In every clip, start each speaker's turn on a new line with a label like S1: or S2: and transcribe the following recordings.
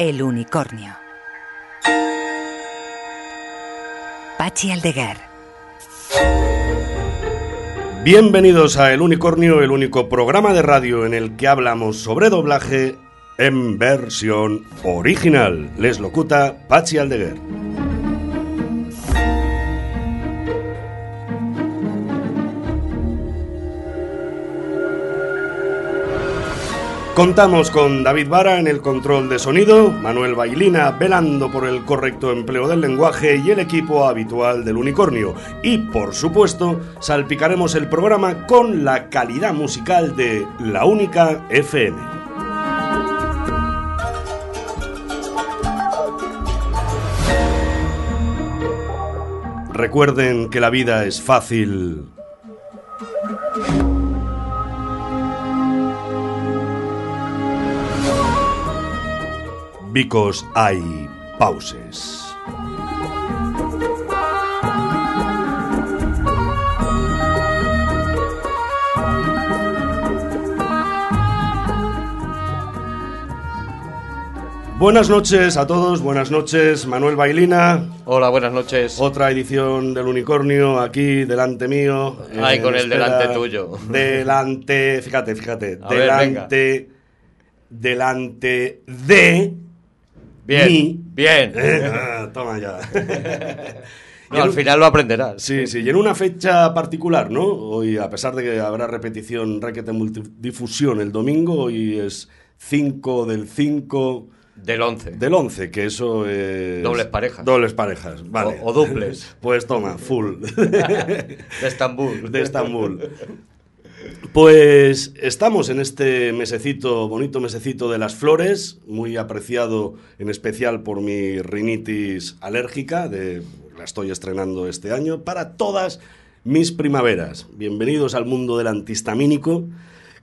S1: El unicornio. Pachi Aldeguer.
S2: Bienvenidos a El Unicornio, el único programa de radio en el que hablamos sobre doblaje en versión original. Les locuta Pachi Aldeguer. Contamos con David Vara en el control de sonido, Manuel Bailina velando por el correcto empleo del lenguaje y el equipo habitual del unicornio. Y por supuesto, salpicaremos el programa con la calidad musical de La Única FM. Recuerden que la vida es fácil. Because hay pauses. Buenas noches a todos, buenas noches Manuel Bailina,
S3: Hola, buenas noches.
S2: otra edición del Unicornio aquí delante mío.
S3: Ay, con el delante tuyo.
S2: Delante, fíjate, fíjate,
S3: A ver,
S2: delante, delante de
S3: Bien,
S2: mi-
S3: bien.
S2: Ah, toma ya.
S3: No, al final lo aprenderás.
S2: Sí, sí, y en una fecha particular, ¿no? Hoy, a pesar de que habrá repetición requete multidifusión el domingo, hoy es 5 del 5
S3: Del 11.
S2: del 11, que eso es...
S3: Dobles parejas.
S2: Dobles parejas, vale.
S3: O- o duples.
S2: Pues toma, full.
S3: De Estambul.
S2: de Estambul. Pues estamos en este mesecito, bonito mesecito de las flores, muy apreciado en especial por mi rinitis alérgica, de, la estoy estrenando este año, para todas mis primaveras. Bienvenidos al mundo del antihistamínico,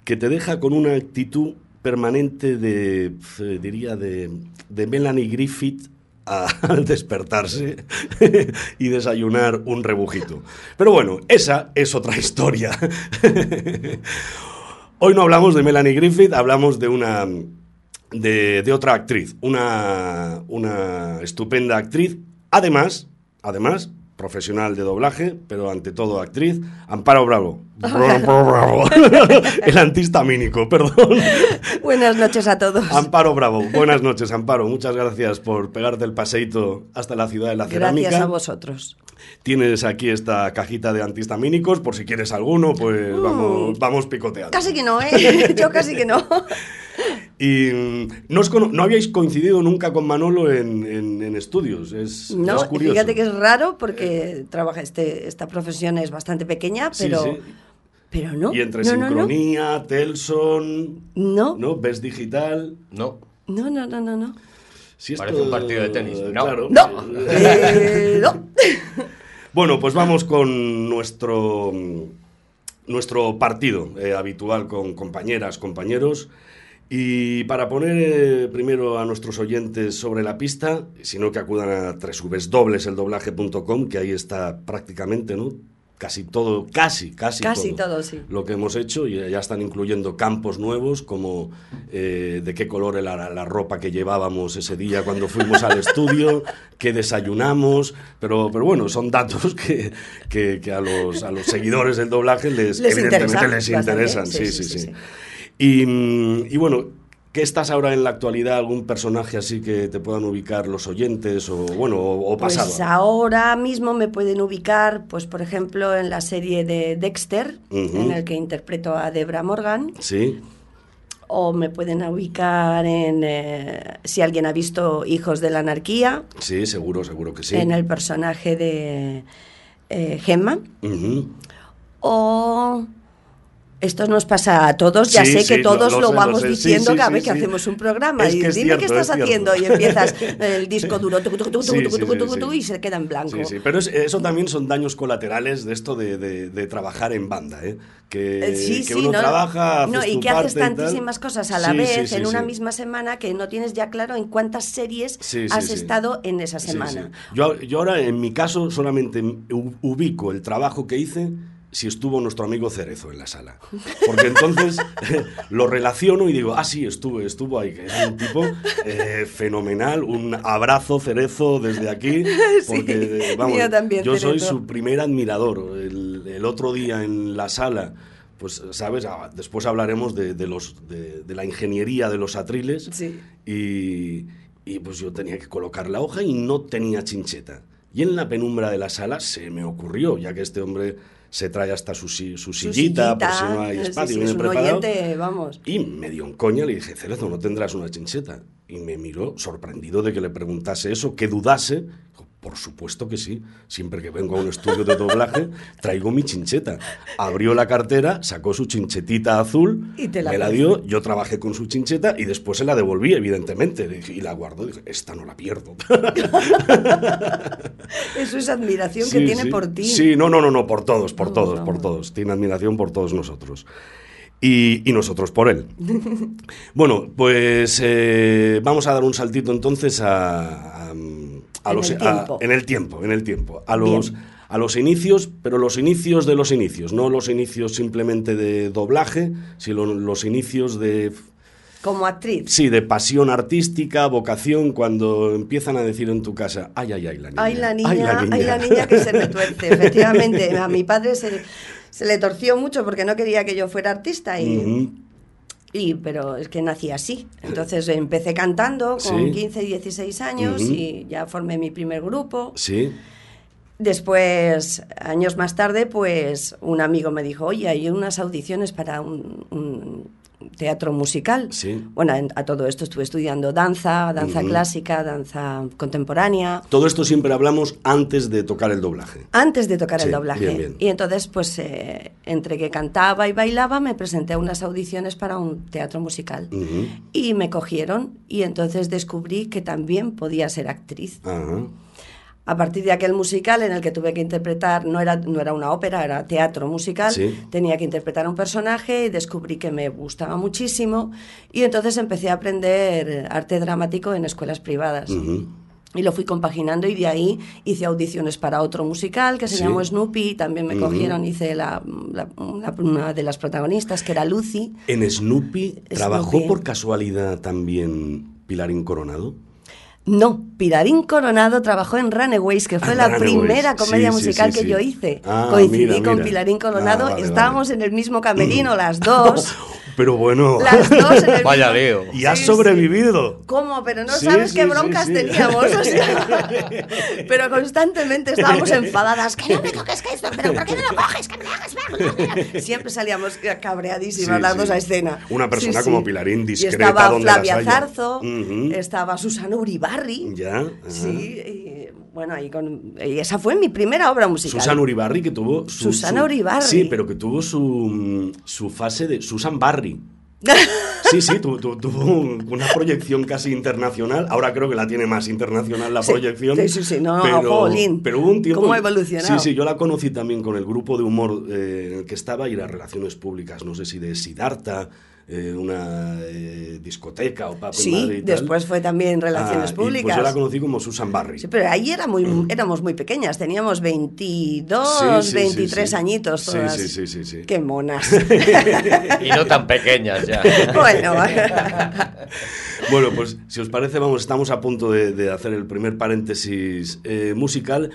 S2: que te deja con una actitud permanente de, eh, diría, de, de Melanie Griffith al despertarse y desayunar un rebujito. Pero bueno, esa es otra historia. Hoy no hablamos de Melanie Griffith, hablamos de una de, otra actriz, una, una estupenda actriz, además, además profesional de doblaje, pero ante todo actriz, Amparo Bravo. El antihistamínico, perdón.
S4: Buenas noches a todos.
S2: Amparo Bravo, buenas noches, Amparo. Muchas gracias por pegarte el paseíto hasta la ciudad de la cerámica.
S4: Gracias a vosotros.
S2: Tienes aquí esta cajita de antihistamínicos, por si quieres alguno, pues vamos, vamos picoteando.
S4: Casi que no, ¿eh? Yo casi que no.
S2: Y mm, no, os no habíais coincidido nunca con Manolo en, en- en estudios, es,
S4: No,
S2: es curioso.
S4: fíjate que es raro porque trabaja este, esta profesión es bastante pequeña, pero,
S2: sí.
S4: pero no.
S2: Y entre
S4: no, no, no.
S2: sincronía, Telson,
S4: No,
S2: ¿no? Ves digital.
S3: No.
S4: no, no, no, no. no.
S2: Si
S3: Parece un partido de tenis. No.
S2: Claro.
S4: No. Eh, no.
S2: Bueno, pues vamos con nuestro, nuestro partido eh, habitual con compañeras, compañeros. Y para poner eh, primero a nuestros oyentes sobre la pista, sino que acudan a www.eldoblaje.com, que ahí está prácticamente, ¿no? Casi todo, casi, casi,
S4: Casi todo, sí.
S2: Lo que hemos hecho, y ya están incluyendo campos nuevos, como eh, de qué color era la ropa que llevábamos ese día cuando fuimos al estudio, qué desayunamos, pero, pero bueno, son datos que, que- que a, los, a los seguidores del doblaje les,
S4: Les
S2: evidentemente
S4: interesa
S2: les interesan.
S4: Sí,
S2: Sí,
S4: sí,
S2: sí,
S4: sí,
S2: sí. Y, mm, y bueno, ¿qué estás ahora en la actualidad? ¿Algún personaje así que te puedan ubicar los oyentes o bueno, o, o pasado?
S4: Pues ahora mismo me pueden ubicar, pues por ejemplo, en la serie de Dexter, en el que interpreto a Debra Morgan,
S2: Sí,
S4: o me pueden ubicar en, eh, si alguien ha visto Hijos de la Anarquía,
S2: sí, seguro, seguro que sí.
S4: en el personaje de eh, Gemma,
S2: Ujú.
S4: o Esto nos pasa a todos, ya
S2: Sí,
S4: sé
S2: sí,
S4: que todos
S2: lo-
S4: lo,
S2: lo sé,
S4: vamos
S2: lo
S4: diciendo
S2: sí,
S4: cada vez que hacemos un programa.
S2: Es
S4: y
S2: que es
S4: dime qué
S2: cierto,
S4: estás
S2: es
S4: haciendo y empiezas el disco duro tucu, tucu, tucu, y se queda en blanco.
S2: Pero es- eso también son daños colaterales de esto de, de- de trabajar en banda, ¿eh? Que,
S4: Eh,
S2: que uno
S4: ¿no?
S2: trabaja,
S4: No, y que haces tantísimas cosas a la vez en una misma semana que no tienes ya claro en cuántas series has estado en esa semana.
S2: Yo, yo ahora, en mi caso, solamente ubico el trabajo que hice si estuvo nuestro amigo Cerezo en la sala. Porque entonces lo relaciono y digo, ah, sí, estuve, estuvo ahí, es un tipo eh, fenomenal. Un abrazo, Cerezo, desde aquí. Porque, vamos,
S4: mío también,
S2: yo soy su primer admirador. El, el otro día en la sala... Pues, ¿sabes? Ah, Después hablaremos de, de los, de, de la ingeniería de los atriles.
S4: Sí.
S2: Y, y, pues yo tenía que colocar la hoja y no tenía chincheta. Y en la penumbra de la sala se me ocurrió, ya que este hombre se trae hasta su, su
S4: Su
S2: sillita, por si no hay
S4: sí,
S2: espacio,
S4: sí,
S2: viene
S4: es un
S2: preparado.
S4: oyente, vamos.
S2: Y me dio en coña, le dije, Cerezo, ¿no tendrás una chincheta? Y me miró sorprendido de que le preguntase eso, que dudase. Por supuesto que sí. Siempre que vengo a un estudio de doblaje, traigo mi chincheta. Abrió la cartera, sacó su chinchetita azul,
S4: Y te la
S2: me la dio, yo trabajé con su chincheta y después se la devolví, evidentemente. Y la guardó, dije, esta no la pierdo.
S4: Eso es admiración que tiene
S2: sí.
S4: por ti.
S2: Sí, no, no, no, no, por todos, por todos, por todos. Tiene admiración por todos nosotros. Y, y nosotros por él. bueno, pues eh, vamos a dar un saltito entonces a, a, a
S4: En
S2: los,
S4: el
S2: a-
S4: tiempo.
S2: en el tiempo, en el tiempo. A los,
S4: Bien.
S2: a los inicios, pero los inicios de los inicios, no los inicios simplemente de doblaje, sino los inicios de
S4: Como actriz.
S2: Sí, de pasión artística, vocación, cuando empiezan a decir en tu casa, ay, ay, ay, la niña.
S4: Ay, la niña, ay, la niña que se me tuerce. Efectivamente, a mi padre se, se le torció mucho porque no quería que yo fuera artista y,
S2: Ujú.
S4: Y pero es que nací así. Entonces empecé cantando con
S2: Sí.
S4: 15, 16 años y ya formé mi primer grupo.
S2: Sí,
S4: Después, años más tarde, pues un amigo me dijo, oye, hay unas audiciones para un, un teatro musical.
S2: Sí.
S4: Bueno, en- a todo esto estuve estudiando danza, danza clásica, danza contemporánea.
S2: todo esto siempre hablamos antes de tocar el doblaje.
S4: Antes de tocar
S2: Sí,
S4: el doblaje.
S2: bien, bien.
S4: Y entonces, pues, eh, entre que cantaba y bailaba, me presenté a unas audiciones para un teatro musical. Y me cogieron y entonces descubrí que también podía ser actriz.
S2: Ajá.
S4: A partir de aquel musical en el que tuve que interpretar, no era, no era una ópera, era teatro musical,
S2: Sí.
S4: tenía que interpretar a un personaje y descubrí que me gustaba muchísimo y entonces empecé a aprender arte dramático en escuelas privadas. Y lo fui compaginando y de ahí hice audiciones para otro musical que se
S2: Sí.
S4: llamó Snoopy, también me
S2: Ujú.
S4: cogieron, hice la, la- la- una de las protagonistas que era Lucy.
S2: En Snoopy, ¿trabajó
S4: Snoopy.
S2: por casualidad también Pilarín Coronado?
S4: No, Pilarín Coronado trabajó en Runaways, que fue
S2: Ah,
S4: la
S2: Runaways.
S4: primera comedia
S2: Sí,
S4: musical
S2: sí,
S4: que yo hice.
S2: Ah,
S4: Coincidí
S2: mira,
S4: con
S2: mira.
S4: Pilarín Coronado,
S2: Ah, vale,
S4: estábamos
S2: vale.
S4: en el mismo camerino las dos.
S2: Pero bueno,
S4: las dos en el
S3: Vaya
S4: mismo-
S3: lío.
S2: y has
S4: Sí,
S2: sobrevivido.
S4: ¿Cómo? Pero no
S2: Sí,
S4: sabes
S2: sí,
S4: qué broncas
S2: sí.
S4: teníamos. o sea, pero constantemente estábamos enfadadas. Que no me toques que esto, pero ¿por qué no lo coges? Que me hagas ver. Siempre salíamos cabreadísimas
S2: Sí,
S4: las
S2: sí.
S4: dos a escena.
S2: Una persona
S4: Sí,
S2: como
S4: sí.
S2: Pilarín,
S4: Y
S2: discreta
S4: estaba
S2: donde las
S4: Flavia
S2: haya.
S4: Zarzo, estaba Susana Uribarri.
S2: Ya. ajá.
S4: Sí, y, bueno, ahí con, y esa fue mi primera obra musical.
S2: Susan Uribarri que tuvo su,
S4: Susana
S2: su-
S4: Uribarri.
S2: Sí, pero que tuvo su, su fase de Susan Barry. Sí, sí, tu- tu- tuvo un- una proyección casi internacional. Ahora creo que la tiene más internacional la
S4: Sí,
S2: proyección.
S4: sí, sí, sí, no,
S2: pero, pero hubo un tiempo.
S4: ¿Cómo ha evolucionado?
S2: Sí, sí, yo la conocí también con el grupo de humor eh, en el que estaba y las relaciones públicas. No sé si de Siddhartha, eh, una eh, discoteca o pub en
S4: Sí,
S2: Madrid y tal.
S4: después fue también Relaciones
S2: Ah, y
S4: Públicas.
S2: Pues yo la conocí como Susan Barry.
S4: Sí, pero ahí era muy, éramos muy pequeñas, teníamos 22,
S2: Sí, sí,
S4: 23
S2: sí, sí.
S4: añitos
S2: Sí,
S4: todas.
S2: sí, sí, sí, sí.
S4: Qué monas.
S3: Y no tan pequeñas ya.
S4: bueno,
S2: Bueno, pues si os parece, vamos, estamos a punto de, de hacer el primer paréntesis eh, musical.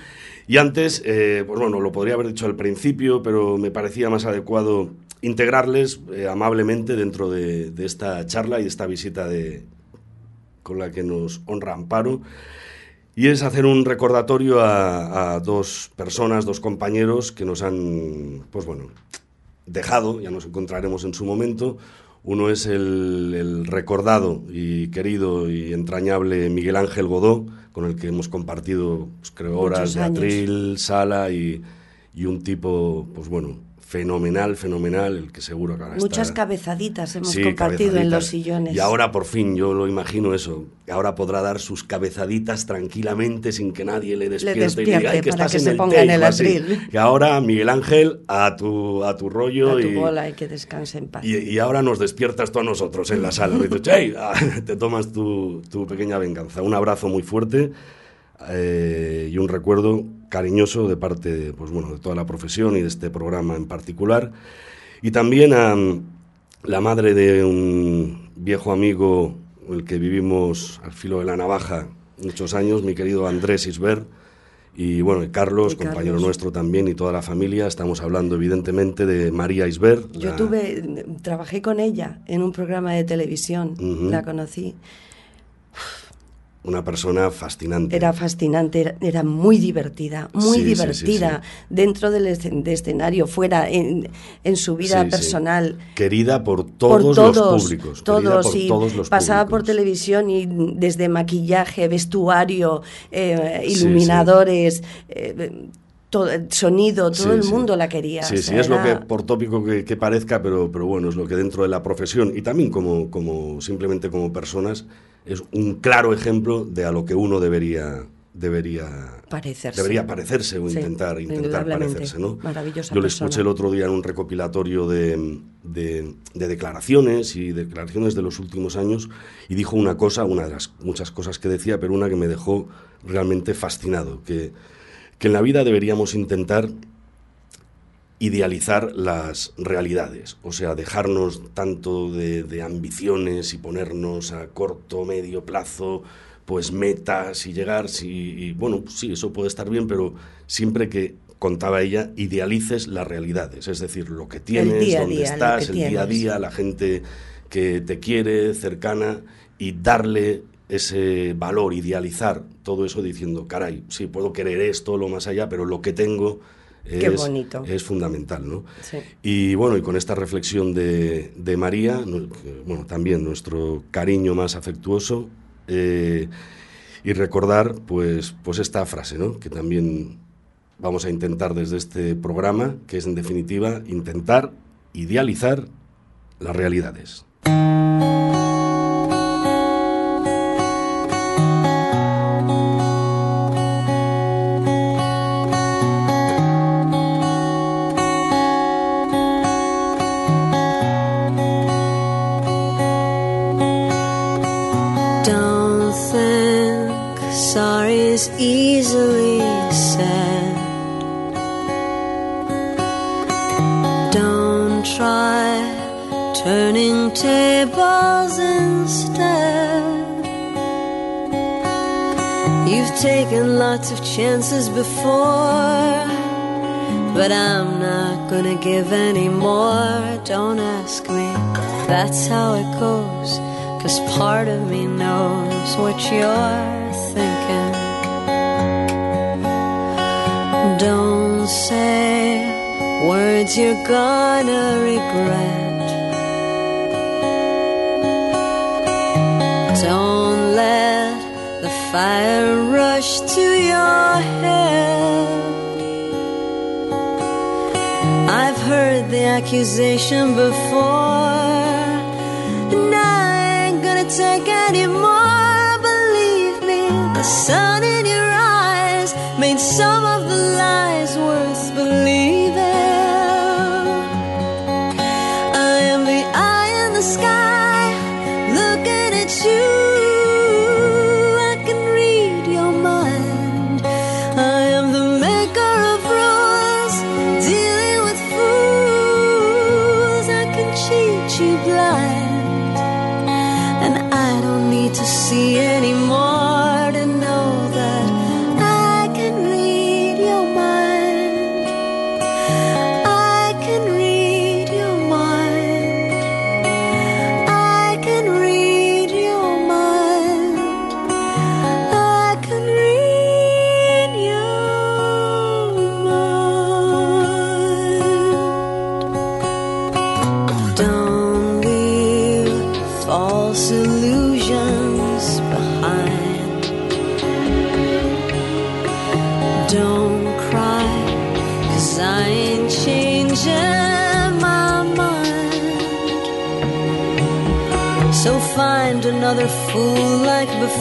S2: Y antes, eh, pues bueno, lo podría haber dicho al principio, pero me parecía más adecuado integrarles eh, amablemente dentro de, de esta charla y esta visita de, con la que nos honra Amparo. Y es hacer un recordatorio a, a dos personas, dos compañeros que nos han, pues bueno, dejado, ya nos encontraremos en su momento. Uno es el, el recordado y querido y entrañable Miguel Ángel Godó, con el que hemos compartido, pues, creo, horas de atril, sala y, y un tipo, pues bueno, fenomenal, fenomenal, el que seguro que ahora
S4: Muchas
S2: está-
S4: cabezaditas hemos
S2: Sí,
S4: compartido en los sillones.
S2: Y ahora por fin, yo lo imagino eso, ahora podrá dar sus cabezaditas tranquilamente sin que nadie le despierte, y le
S4: despierte
S2: diga, "Ay, que
S4: para
S2: estás
S4: que
S2: en
S4: se
S2: el
S4: ponga en
S2: tape",
S4: el
S2: o así.
S4: atril.
S2: Y ahora, Miguel Ángel, a tu, a tu rollo
S4: a tu
S2: y,
S4: bola y que descanse en paz.
S2: y, y ahora nos despiertas tú a nosotros en la sala. Y dices, "Hey", ah, te tomas tu, tu pequeña venganza. Un abrazo muy fuerte eh, y un recuerdo cariñoso de parte de, pues, bueno, de toda la profesión y de este programa en particular. Y también a mm, la madre de un viejo amigo, el que vivimos al filo de la navaja muchos años, mi querido Andrés Isber. Y bueno, y Carlos,
S4: Y
S2: compañero
S4: Carlos.
S2: nuestro también, y toda la familia. Estamos hablando, evidentemente, de María Isber.
S4: Yo
S2: la-
S4: tuve, trabajé con ella en un programa de televisión,
S2: Ujú.
S4: la conocí.
S2: Una persona fascinante.
S4: Era fascinante, era, muy divertida, muy
S2: Sí,
S4: divertida
S2: sí,
S4: dentro del escen- de escenario, fuera, en, en su vida personal.
S2: Querida por
S4: por
S2: todos, los públicos.
S4: todos,
S2: por
S4: y
S2: todos los
S4: pasaba por televisión y desde maquillaje, vestuario, eh, iluminadores, eh, todo, sonido, todo
S2: Sí,
S4: el
S2: sí.
S4: mundo la quería.
S2: Sí,
S4: o
S2: sí, es lo que, por tópico que, que parezca, pero, pero bueno, es lo que dentro de la profesión y también como, como simplemente como personas, es un claro ejemplo de a lo que uno debería debería
S4: Parecerse.
S2: debería parecerse o
S4: Sí,
S2: intentar intentar parecerse no
S4: Maravillosa
S2: yo le
S4: persona.
S2: escuché el otro día en un recopilatorio de, de- de declaraciones y declaraciones de los últimos años y dijo una cosa una de las muchas cosas que decía pero una que me dejó realmente fascinado que que en la vida deberíamos intentar idealizar las realidades, o sea, dejarnos tanto de, de ambiciones y ponernos a corto, medio plazo, pues metas y llegar, si, y bueno, pues sí, eso puede estar bien, pero siempre que contaba ella, idealices las realidades, es decir, lo que tienes, dónde
S4: día,
S2: estás, el día a día, la gente que te quiere, cercana, y darle ese valor, idealizar todo eso diciendo, caray, sí, puedo querer esto, lo más allá, pero lo que tengo es, es fundamental, ¿no?
S4: Sí.
S2: Y bueno, y con esta reflexión de, de María, bueno, también nuestro cariño más afectuoso eh, y recordar, pues, pues esta frase, ¿no? Que también vamos a intentar desde este programa, que es en definitiva intentar idealizar las realidades.
S5: Taken lots of chances before, but I'm not gonna give any more. Don't ask me, that's how it goes. Cause part of me knows what you're thinking. Don't say words you're gonna regret. Don't let fire rush to your head. I've heard the accusation before. And I ain't gonna take any more. Believe me, the sun in your eyes made some of the lies worth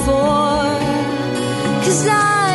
S5: before. Cause I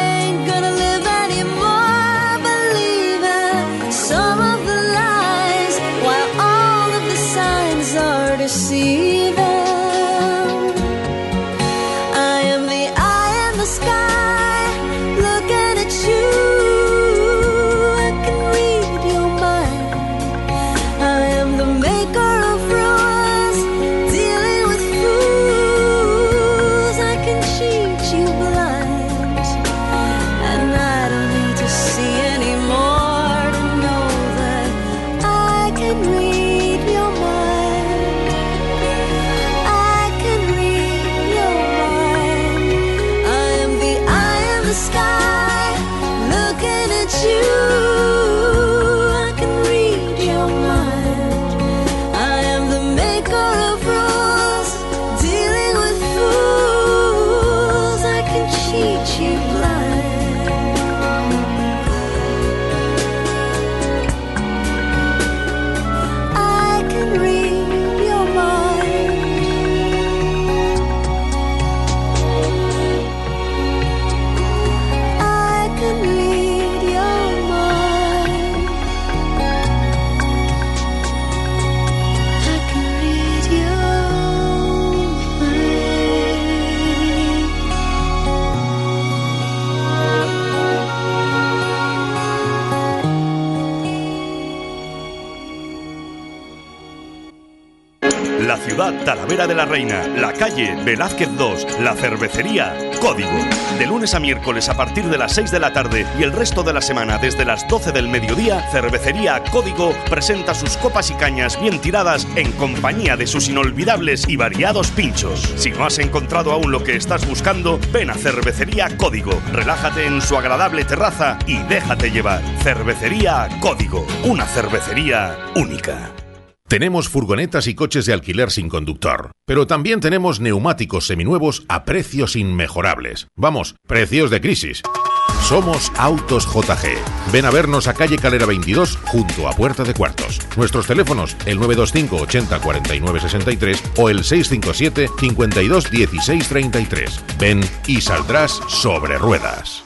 S6: Talavera de la Reina, la calle Velázquez 2, la cervecería Código. De lunes a miércoles a partir de las 6 de la tarde y el resto de la semana desde las 12 del mediodía, Cervecería Código presenta sus copas y cañas bien tiradas en compañía de sus inolvidables y variados pinchos. Si no has encontrado aún lo que estás buscando, ven a Cervecería Código. Relájate en su agradable terraza y déjate llevar. Cervecería Código, una cervecería única.
S7: Tenemos furgonetas y coches de alquiler sin conductor, pero también tenemos neumáticos seminuevos a precios inmejorables. Vamos, precios de crisis. Somos Autos JG. Ven a vernos a calle Calera 22 junto a Puerta de Cuartos. Nuestros teléfonos el 925 80 49 63 o el 657 52 16 33. Ven y saldrás sobre ruedas.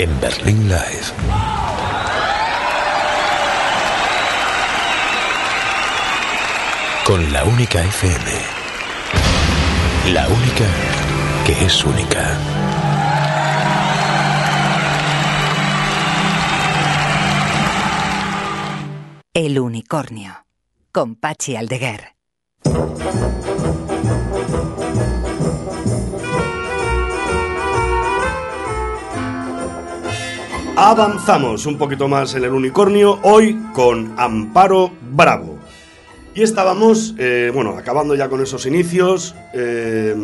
S8: En Berlín Live. Con la única FM. La única que es única.
S1: El unicornio. Con Pachi Aldeguer.
S2: Avanzamos un poquito más en el unicornio, hoy con Amparo Bravo. Y estábamos, eh, bueno, acabando ya con esos inicios, eh,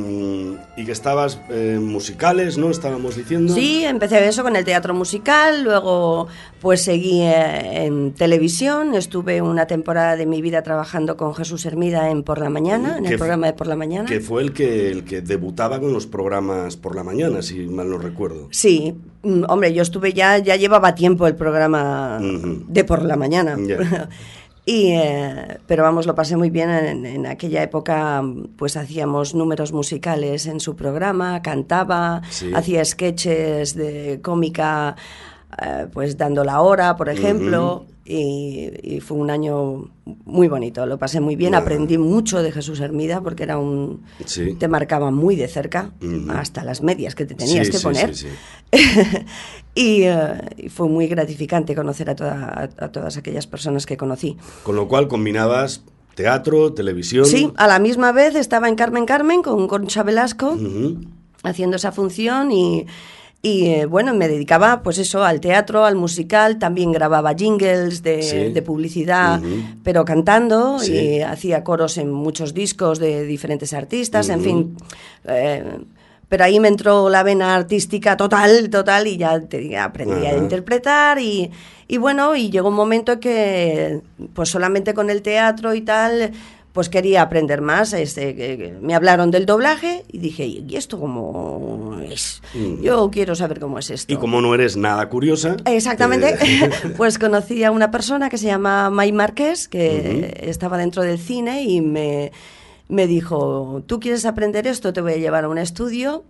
S2: y que estabas eh, musicales, ¿no? Estábamos diciendo.
S4: Sí, empecé eso con el teatro musical, luego pues seguí eh, en televisión, estuve una temporada de mi vida trabajando con Jesús Hermida en Por la Mañana, en el programa de Por la Mañana.
S2: Que fue el que, el que debutaba con los programas por la mañana, si mal no recuerdo.
S4: Sí, mm, hombre, yo estuve ya, ya llevaba tiempo el programa de por la mañana.
S2: Ya.
S4: y, eh, pero vamos, lo pasé muy bien en, en aquella época, pues hacíamos números musicales en su programa, cantaba,
S2: Sí.
S4: hacía sketches de cómica, eh, pues dando la hora, por ejemplo. Y, y fue un año muy bonito, lo pasé muy bien, aprendí mucho de Jesús Hermida porque era un...
S2: Sí.
S4: te marcaba muy de cerca,
S2: Ujú.
S4: hasta las medias que te tenías
S2: Sí,
S4: que
S2: sí,
S4: poner.
S2: sí, sí.
S4: y, eh, y fue muy gratificante conocer a, toda- a- a todas aquellas personas que conocí.
S2: Con lo cual combinabas teatro, televisión.
S4: Sí, a la misma vez estaba en Carmen Carmen con Concha Velasco
S2: Ujú.
S4: haciendo esa función y, Y eh, bueno, me dedicaba pues eso, al teatro, al musical, también grababa jingles de,
S2: Sí.
S4: de publicidad, pero cantando
S2: Sí.
S4: y hacía coros en muchos discos de diferentes artistas, en fin. eh, pero ahí me entró la vena artística total, total, y ya te aprendí a interpretar y, y bueno, y llegó un momento que pues solamente con el teatro y tal, pues quería aprender más. Este, me hablaron del doblaje y dije, ¿y esto cómo es?
S2: Mm.
S4: Yo quiero saber cómo es esto.
S2: Y como no eres nada curiosa.
S4: Exactamente.
S2: eh,
S4: pues conocí a una persona que se llama May Marqués, que estaba dentro del cine y me, me dijo, ¿tú quieres aprender esto? Te voy a llevar a un estudio.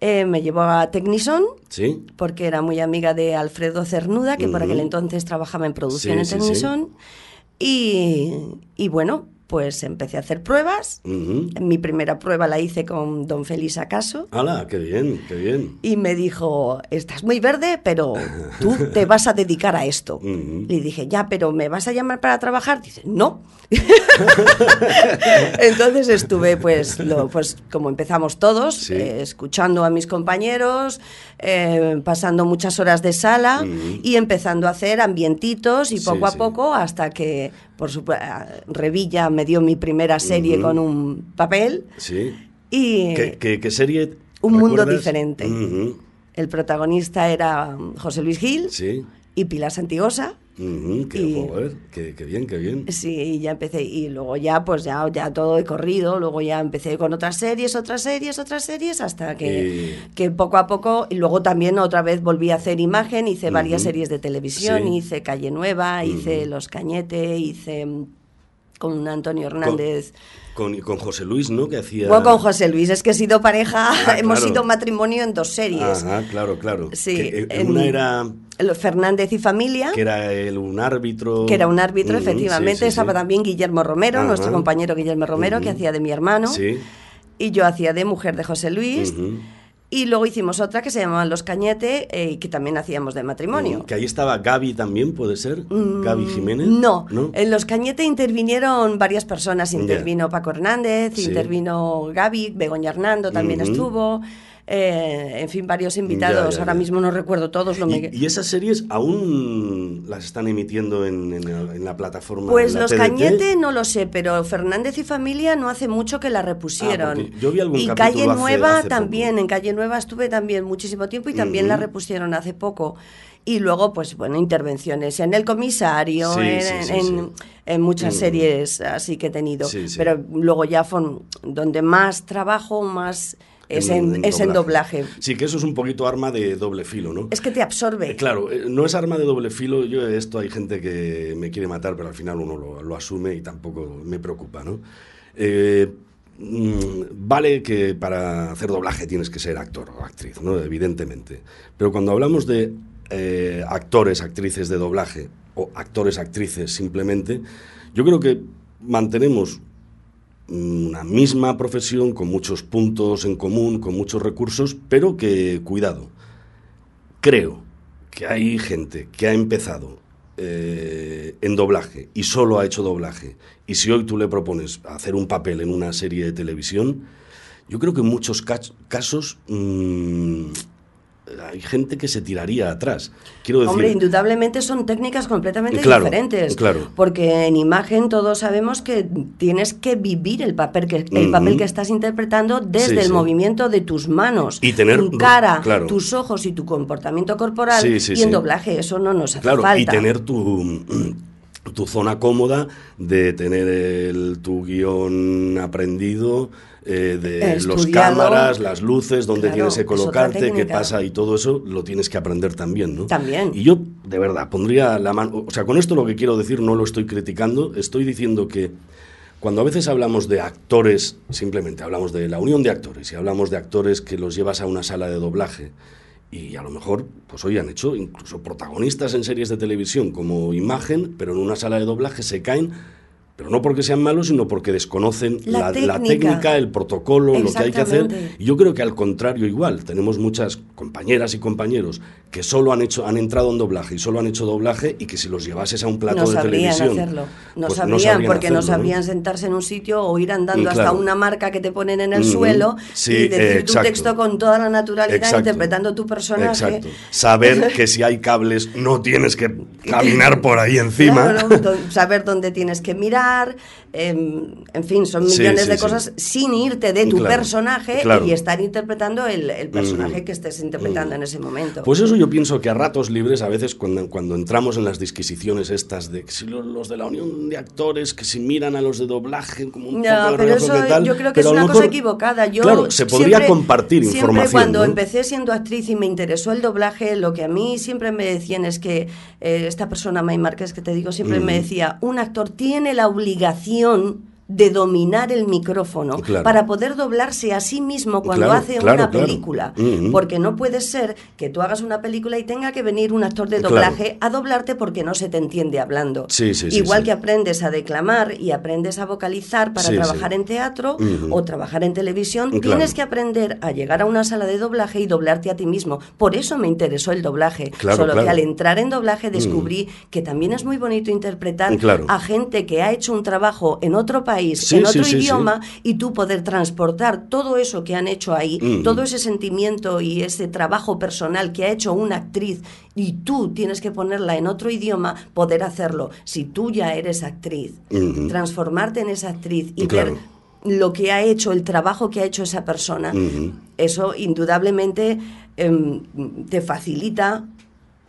S4: Eh, me llevó a Technison,
S2: sí.
S4: porque era muy amiga de Alfredo Cernuda, que por
S2: Ujú.
S4: aquel entonces trabajaba en producción
S2: Sí,
S4: en
S2: sí.
S4: Technison. Y, y bueno, pues empecé a hacer pruebas. Mi primera prueba la hice con don Félix Acaso.
S2: ¡Hala! ¡Qué bien! ¡Qué bien!
S4: Y me dijo, estás muy verde, pero tú te vas a dedicar a esto. Le dije, ya, pero ¿me vas a llamar para trabajar? Dice, no. Entonces estuve, pues, lo- pues como empezamos todos,
S2: Sí.
S4: eh, escuchando a mis compañeros, eh, pasando muchas horas de sala y empezando a hacer ambientitos y
S2: Sí,
S4: poco a
S2: sí.
S4: poco hasta que, por supuesto, Revilla me dio mi primera serie con un papel
S2: Sí.
S4: y
S2: ¿Qué, qué- qué serie?
S4: Un mundo diferente. El protagonista era José Luis Gil
S2: Sí.
S4: y Pilar Santigosa.
S2: Qué,
S4: Y-
S2: joder, qué, qué bien, qué bien.
S4: Sí, y ya empecé, y luego ya, pues ya, ya todo he corrido, luego ya empecé con otras series, otras series, otras series, hasta que,
S2: Y-
S4: que poco a poco, y luego también otra vez volví a hacer imagen, hice varias series de televisión,
S2: Sí.
S4: hice Calle Nueva, hice. Los Cañete, hice mm, con Antonio Hernández.
S2: Con, con José Luis, ¿no? Que hacía...
S4: Bueno, con José Luis, es que he sido pareja,
S2: Ah,
S4: hemos
S2: claro.
S4: sido matrimonio en dos series.
S2: Ajá, claro, claro.
S4: Sí,
S2: Que, eh,
S4: en-
S2: una era
S4: Fernández y familia.
S2: que era el, un árbitro.
S4: que era un árbitro, efectivamente.
S2: sí, sí,
S4: Estaba
S2: sí.
S4: también Guillermo Romero, nuestro compañero Guillermo Romero, que hacía de mi hermano.
S2: Sí.
S4: Y yo hacía de mujer de José Luis. Y luego hicimos otra que se llamaba Los Cañete, eh, que también hacíamos de matrimonio.
S2: Mm, Que ahí estaba Gaby también, ¿puede ser? Gaby Jiménez.
S4: Mm, No,
S2: ¿No?
S4: en Los Cañete intervinieron varias personas. Intervino Paco Hernández,
S2: Sí.
S4: intervino Gaby, Begoña Hernando también estuvo. Eh, en fin, varios invitados.
S2: ya,
S4: Ahora
S2: ya.
S4: mismo no recuerdo todos. No me...
S2: ¿Y, esas series aún las están emitiendo en, en- en la plataforma?
S4: Pues
S2: la
S4: los
S2: TDT?
S4: Cañete no lo sé, pero Fernández y familia no hace mucho que la repusieron.
S2: Ah, yo vi algún
S4: y Calle
S2: hace-
S4: Nueva
S2: hace poco.
S4: también, en Calle Nueva estuve también muchísimo tiempo y también la repusieron hace poco. Y luego, pues bueno, intervenciones en El Comisario,
S2: Sí,
S4: en,
S2: sí, sí,
S4: en-
S2: sí.
S4: en muchas
S2: Mm.
S4: series así que he tenido. Pero luego ya fue donde más trabajo, más es en, es en doblaje.
S2: Sí, que eso es un poquito arma de doble filo, ¿no?
S4: Es que te absorbe.
S2: Eh, Claro, eh, no es arma de doble filo. Yo esto hay gente que me quiere matar, pero al final uno lo, lo asume y tampoco me preocupa, ¿no? Eh, mm, vale que para hacer doblaje tienes que ser actor o actriz, ¿no? Evidentemente. Pero cuando hablamos de eh, actores, actrices de doblaje o actores, actrices simplemente, yo creo que mantenemos una misma profesión con muchos puntos en común, con muchos recursos, pero que, cuidado, creo que hay gente que ha empezado eh, en doblaje y solo ha hecho doblaje, y si hoy tú le propones hacer un papel en una serie de televisión, yo creo que en muchos cas- casos mm, hay gente que se tiraría atrás. Quiero decir,
S4: Hombre, indudablemente son técnicas completamente
S2: Claro,
S4: diferentes.
S2: claro.
S4: Porque en imagen todos sabemos que tienes que vivir el papel que, el papel que estás interpretando desde
S2: Sí,
S4: el
S2: sí.
S4: movimiento de tus manos,
S2: Y tener-
S4: tu cara,
S2: claro.
S4: tus ojos y tu comportamiento corporal.
S2: Sí,
S4: y en doblaje eso no nos hace
S2: Claro,
S4: falta.
S2: y tener tu, tu zona cómoda de tener el, tu guion aprendido, eh, de los cámaras, las luces,
S4: Claro,
S2: tienes que colocarte, qué pasa y todo eso lo tienes que aprender también, ¿no?
S4: También.
S2: Y yo, de verdad, pondría la mano... O sea, con esto lo que quiero decir no lo estoy criticando, estoy diciendo que cuando a veces hablamos de actores, simplemente hablamos de la unión de actores y hablamos de actores que los llevas a una sala de doblaje y a lo mejor, pues hoy han hecho incluso protagonistas en series de televisión como imagen, pero en una sala de doblaje se caen Pero no porque sean malos, sino porque desconocen
S4: La
S2: la, la
S4: técnica.
S2: el protocolo, lo que hay que hacer. Y yo creo que al contrario igual, tenemos muchas compañeras y compañeros que solo han hecho, han entrado en doblaje y solo han hecho doblaje y que si los llevases a un plato
S4: no
S2: de televisión,
S4: hacerlo. No
S2: pues
S4: sabrían, porque no
S2: hacerlo,
S4: sabrían sentarse en un sitio o ir andando
S2: Mm,
S4: hasta una marca que te ponen en el
S2: Ujú.
S4: suelo
S2: Sí,
S4: y decir
S2: eh,
S4: tu texto con toda la naturalidad,
S2: Exacto.
S4: interpretando tu personaje.
S2: Exacto. Saber que si hay cables no tienes que caminar por ahí encima.
S4: Claro, saber dónde tienes que mirar, em, en fin, son millones
S2: sí,
S4: de
S2: sí.
S4: cosas sin irte de tu
S2: Claro,
S4: personaje
S2: claro.
S4: y estar interpretando el, el personaje
S2: Ujú.
S4: que estés interpretando en ese momento.
S2: Pues eso yo pienso que a ratos libres, a veces cuando, cuando entramos en las disquisiciones estas de si lo- los, de la unión de actores, que si miran a los de doblaje como un
S4: Ya,
S2: poco de
S4: pero eso
S2: tal,
S4: yo creo que es una cosa
S2: mejor-
S4: equivocada. Yo
S2: claro, se podría
S4: siempre-
S2: compartir
S4: siempre
S2: información.
S4: cuando
S2: ¿no?
S4: empecé siendo actriz y me interesó el doblaje, lo que a mí siempre me decían es que eh, esta persona, May Márquez, que te digo, siempre me
S2: Mm.
S4: decía, un actor tiene la obligación de dominar el micrófono
S2: Claro.
S4: para poder doblarse a sí mismo cuando
S2: Claro,
S4: hace
S2: claro,
S4: una película.
S2: Mhm.
S4: Porque no puede ser que tú hagas una película y tenga que venir un actor de doblaje a doblarte porque no se te entiende hablando.
S2: Sí,
S4: Igual
S2: sí.
S4: que aprendes a declamar y aprendes a vocalizar para trabajar en teatro
S2: Ujú.
S4: o trabajar en televisión, tienes que aprender a llegar a una sala de doblaje y doblarte a ti mismo. Por eso me interesó el doblaje. Solo que al entrar en doblaje descubrí que también es muy bonito interpretar a gente que ha hecho un trabajo en otro país,
S2: Sí,
S4: en otro
S2: sí, sí.
S4: idioma, y tú poder transportar todo eso que han hecho ahí,
S2: Ujú.
S4: todo ese sentimiento y ese trabajo personal que ha hecho una actriz, y tú tienes que ponerla en otro idioma, poder hacerlo. Si tú ya eres actriz, transformarte en esa actriz y
S2: Claro.
S4: ver lo que ha hecho, el trabajo que ha hecho esa persona, eso indudablemente em, te facilita mm,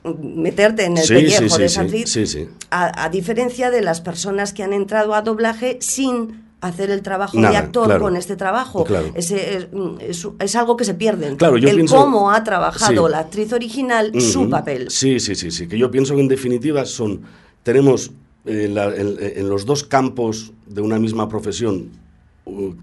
S4: meterte en el
S2: Sí,
S4: pellejo
S2: sí,
S4: de esa
S2: sí.
S4: A, a diferencia de las personas que han entrado a doblaje sin hacer el trabajo de actor
S2: claro.
S4: con este trabajo.
S2: Claro.
S4: Ese es, mm, es- es algo que se pierden.
S2: Claro, yo
S4: el
S2: pienso-
S4: cómo ha trabajado la actriz original su papel.
S2: Sí, sí, sí, sí. Que yo pienso que en definitiva son. Tenemos eh, la- en, en los dos campos de una misma profesión,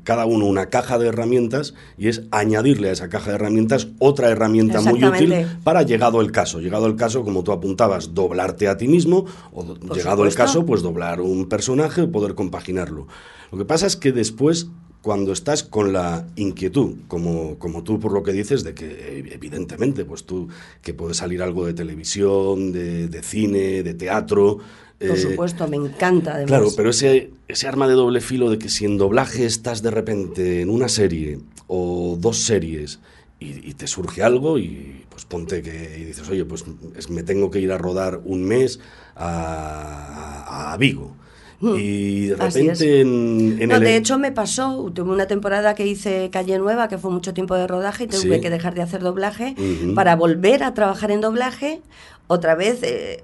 S2: cada uno una caja de herramientas y es añadirle a esa caja de herramientas otra herramienta muy útil para llegado el caso. Llegado el caso, como tú apuntabas, doblarte a ti mismo o
S4: Por
S2: llegado el caso, pues doblar un personaje o poder compaginarlo. Lo que pasa es que después cuando estás con la inquietud, como, como tú por lo que dices, de que eh, evidentemente, pues tú, que puede salir algo de televisión, de, de cine, de teatro.
S4: Por
S2: eh,
S4: supuesto, me encanta además.
S2: Claro, pero ese, ese arma de doble filo de que si en doblaje estás de repente en una serie o dos series y, y te surge algo y pues ponte que y dices, oye, pues es- me tengo que ir a rodar un mes a, a Vigo. Y de
S4: Mm,
S2: repente en, en
S4: No,
S2: el...
S4: de hecho me pasó, tuve una temporada que hice Calle Nueva, que fue mucho tiempo de rodaje y tuve
S2: Sí.
S4: que dejar de hacer doblaje
S2: Ujú.
S4: para volver a trabajar en doblaje. Otra vez, eh,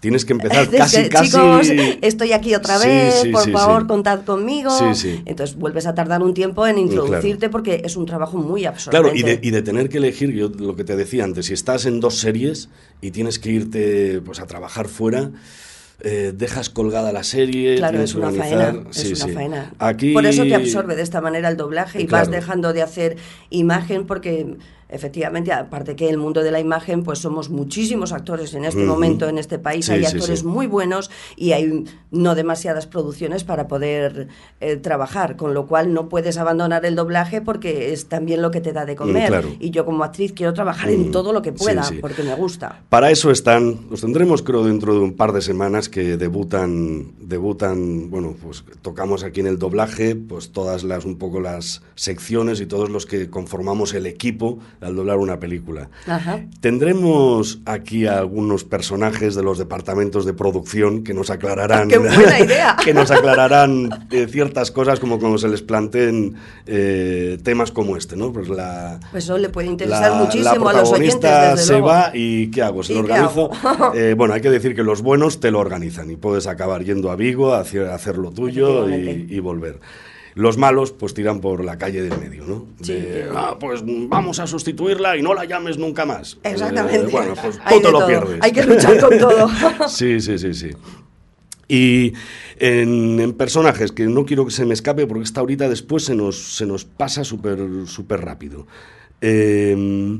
S2: Tienes que empezar casi, casi...
S4: chicos, estoy aquí otra vez,
S2: sí,
S4: por
S2: sí,
S4: favor,
S2: sí.
S4: contad conmigo.
S2: Sí, sí.
S4: Entonces vuelves a tardar un tiempo en
S2: claro.
S4: introducirte porque es un trabajo muy absorbente.
S2: Claro, y de, y de tener que elegir, yo lo que te decía antes, si estás en dos series y tienes que irte pues a trabajar fuera, eh, dejas colgada la serie,
S4: Claro, es una faena,
S2: Sí,
S4: es una
S2: sí.
S4: faena.
S2: Aquí...
S4: Por eso te absorbe de esta manera el doblaje y vas dejando de hacer imagen porque efectivamente, aparte que el mundo de la imagen, pues somos muchísimos actores en este momento en este país,
S2: Sí,
S4: hay
S2: sí,
S4: actores
S2: sí.
S4: muy buenos y hay no demasiadas producciones para poder eh, trabajar, con lo cual no puedes abandonar el doblaje porque es también lo que te da de comer.
S2: claro.
S4: Y yo como actriz quiero trabajar
S2: Mm,
S4: en todo lo que pueda porque me gusta.
S2: Para eso están, los tendremos creo dentro de un par de semanas que debutan, debutan, bueno, pues tocamos aquí en el doblaje, pues todas las, un poco las secciones y todos los que conformamos el equipo al doblar una película.
S4: Ajá.
S2: Tendremos aquí a algunos personajes de los departamentos de producción que nos aclararán,
S4: ¡Qué buena idea!
S2: que nos aclararán eh, ciertas cosas como cuando se les planteen eh, temas como este, ¿no? Pues la
S4: Pues eso le puede interesar
S2: la,
S4: muchísimo
S2: la
S4: a los oyentes, desde
S2: se
S4: luego.
S2: va y ¿qué hago? ¿Se
S4: ¿Y
S2: lo organizo? Eh, bueno, hay que decir que los buenos te lo organizan y puedes acabar yendo a Vigo a hacer, a hacer lo tuyo y volver. Los malos pues tiran por la calle del medio, ¿no?
S4: Sí.
S2: De, ah, pues vamos a sustituirla y no la llames nunca más.
S4: Exactamente.
S2: Eh, bueno, pues tú te lo
S4: todo.
S2: pierdes.
S4: Hay que luchar con todo.
S2: sí, sí, sí, sí. Y en, en personajes, que no quiero que se me escape porque esta ahorita después se nos, se nos pasa súper súper rápido. Eh,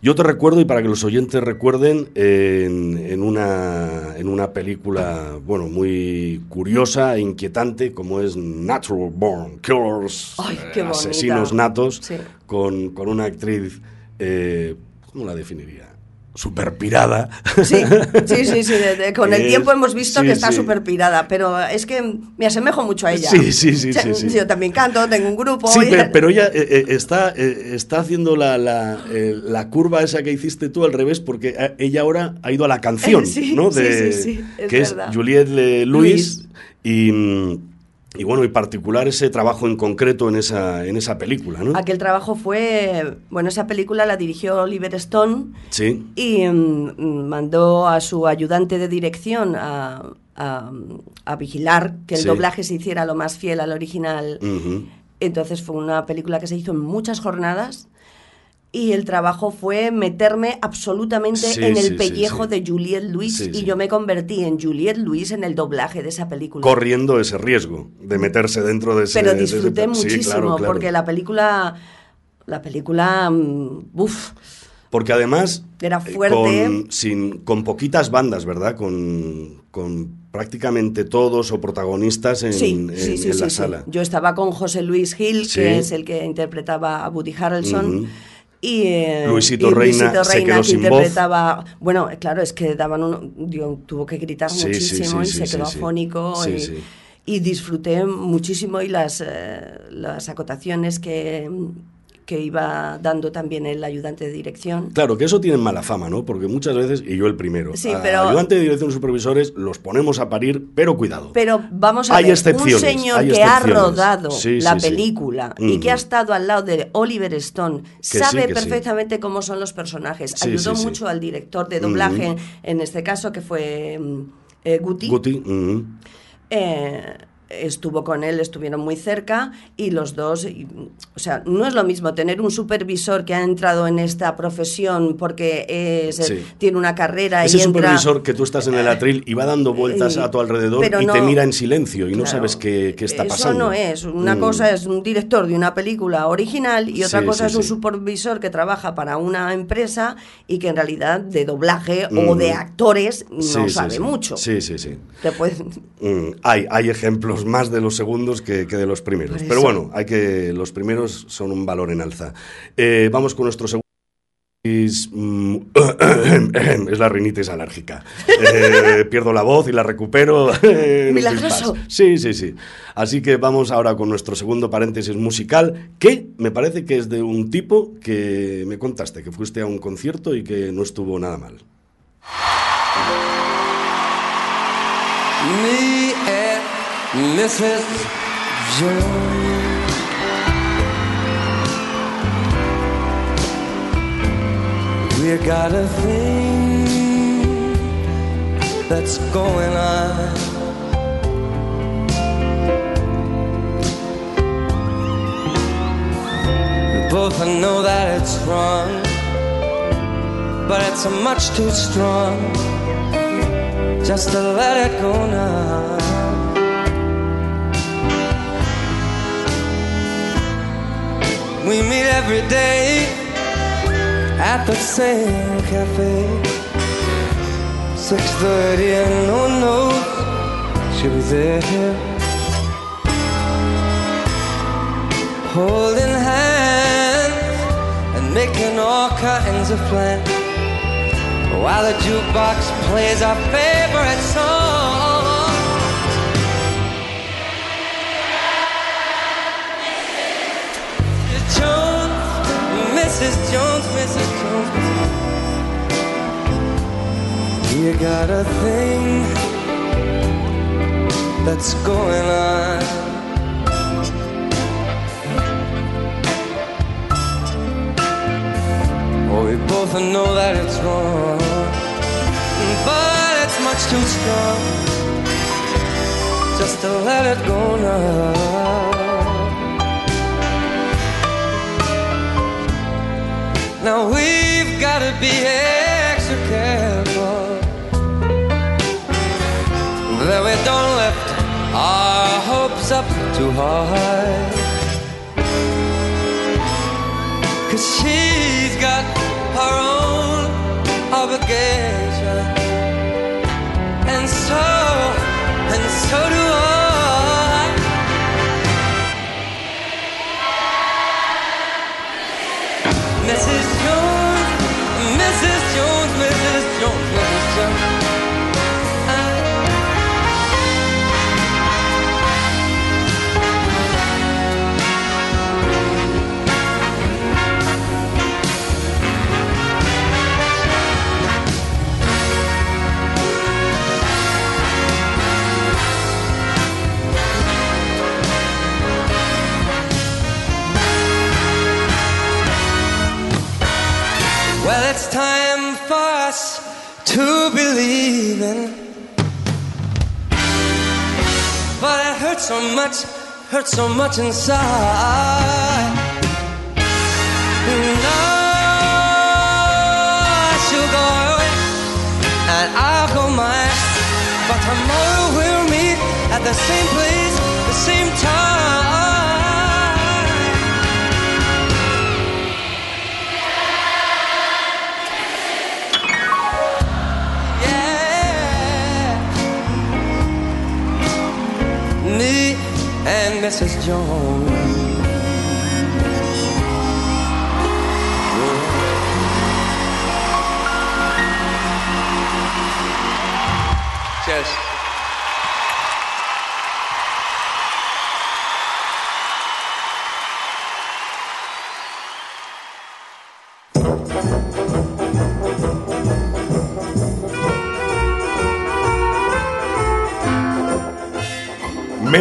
S2: Yo te recuerdo, y para que los oyentes recuerden, en, en una, en una película, bueno, muy curiosa e inquietante, como es Natural Born Killers, eh. Asesinos Natos,
S4: Sí.
S2: con, con una actriz, eh, ¿cómo la definiría? Super pirada.
S4: Sí, sí, sí, sí, de- de- con el
S2: Es-
S4: tiempo hemos visto
S2: sí,
S4: que está
S2: sí.
S4: súper pirada, pero es que me asemejo mucho a ella.
S2: Sí, sí, sí,
S4: O sea,
S2: sí.
S4: Yo también canto, tengo un grupo.
S2: Sí,
S4: y-
S2: pero, pero ella eh, eh, está, eh, está haciendo la, la, eh, la curva esa que hiciste tú al revés, porque ella ahora ha ido a la canción,
S4: Sí,
S2: ¿no? De,
S4: sí, sí, es
S2: que
S4: verdad.
S2: es Juliette
S4: Luis.
S2: Luis, y, mm, y bueno, y particular ese trabajo en concreto en esa, en esa película, ¿no?
S4: Aquel trabajo fue, bueno, esa película la dirigió Oliver Stone
S2: Sí,
S4: y mm, mandó a su ayudante de dirección a, a- a vigilar que el
S2: Sí.
S4: doblaje se hiciera lo más fiel al original.
S2: ujú.
S4: Entonces fue una película que se hizo en muchas jornadas y el trabajo fue meterme absolutamente
S2: Sí,
S4: en el
S2: sí,
S4: pellejo
S2: sí.
S4: de Juliette
S2: Sí,
S4: y yo me convertí en Juliette Lewis en el doblaje de esa película.
S2: corriendo ese riesgo de meterse dentro de ese...
S4: Pero
S2: ese-
S4: disfruté
S2: sí,
S4: muchísimo
S2: claro, claro.
S4: porque la película, la película, mm, uf,
S2: Porque además...
S4: Era
S2: eh,
S4: fuerte.
S2: Con, sin, con poquitas bandas, ¿verdad? Con, con prácticamente todos o protagonistas en,
S4: sí,
S2: en-
S4: sí, sí,
S2: en
S4: sí,
S2: la sala.
S4: Yo estaba con José Luis Gil, que es el que interpretaba a Woody Harrelson.
S2: Ujú.
S4: Y, eh,
S2: Luisito
S4: y
S2: Reina se quedó
S4: que
S2: sin voz.
S4: interpretaba. Bueno, claro, es que daban un. dio- tuvo que gritar
S2: Sí,
S4: muchísimo
S2: sí,
S4: y
S2: sí,
S4: se quedó
S2: sí.
S4: afónico.
S2: Sí,
S4: y,
S2: sí.
S4: y disfruté muchísimo y las, eh, las acotaciones que, que iba dando también el ayudante de dirección.
S2: Claro, que eso tiene mala fama, ¿no? Porque muchas veces, y yo el primero,
S4: Sí,
S2: a
S4: pero-
S2: ayudante de dirección supervisores los ponemos a parir, pero cuidado.
S4: Pero vamos a
S2: Hay
S4: ver,
S2: excepciones,
S4: un señor
S2: hay
S4: que ha rodado
S2: Sí,
S4: la
S2: sí,
S4: película y que ha estado al lado de Oliver Stone sabe
S2: que
S4: perfectamente cómo son los personajes. Ayudó mucho al director de doblaje, en este caso que fue mm, eh, Guti.
S2: Guti.
S4: Eh, estuvo con él, estuvieron muy cerca y los dos, y, o sea, no es lo mismo tener un supervisor que ha entrado en esta profesión porque es,
S2: Sí.
S4: tiene una carrera
S2: Ese
S4: y entra...
S2: supervisor que tú estás en el atril y va dando vueltas
S4: Eh,
S2: a tu alrededor y te mira en silencio y no sabes qué, qué está
S4: eso
S2: pasando.
S4: no es. Una
S2: Mm.
S4: cosa es un director de una película original y otra
S2: Sí,
S4: cosa
S2: sí,
S4: es un supervisor que trabaja para una empresa y que en realidad de doblaje o
S2: Mm.
S4: de actores no sabe mucho.
S2: Sí, sí, sí. Mm, hay, hay ejemplos más de los segundos que, que de los primeros. Pero bueno, hay que los primeros son un valor en alza. Eh, vamos con nuestro segundo. Es, mm, es la rinitis alérgica. Eh, pierdo la voz y la recupero.
S4: Milagroso.
S2: Sí, sí, sí. Así que vamos ahora con nuestro segundo paréntesis musical, que me parece que es de un tipo que me contaste, que fuiste a un concierto y que no estuvo nada mal.
S9: Mrs. Jones. We got a thing that's going on. We both know that it's wrong, but it's much too strong just to let it go now. We meet every day at the same cafe. Six thirty and oh no one knows she'll be there. Holding hands and making all kinds of plans while the jukebox plays our favorite song. Mrs. Jones, Mrs. Jones. You got a thing that's going on. Oh, we both know that it's wrong, but it's much too strong just to let it go now. Now we've got to be extra careful that we don't lift our hopes up too high. Cause she's got her own obligation. And so, and so do to believe in. But it hurts so much, hurts so much inside. No, she'll go away, and I'll go mine. But tomorrow we'll meet at the same place, Mrs. Jones.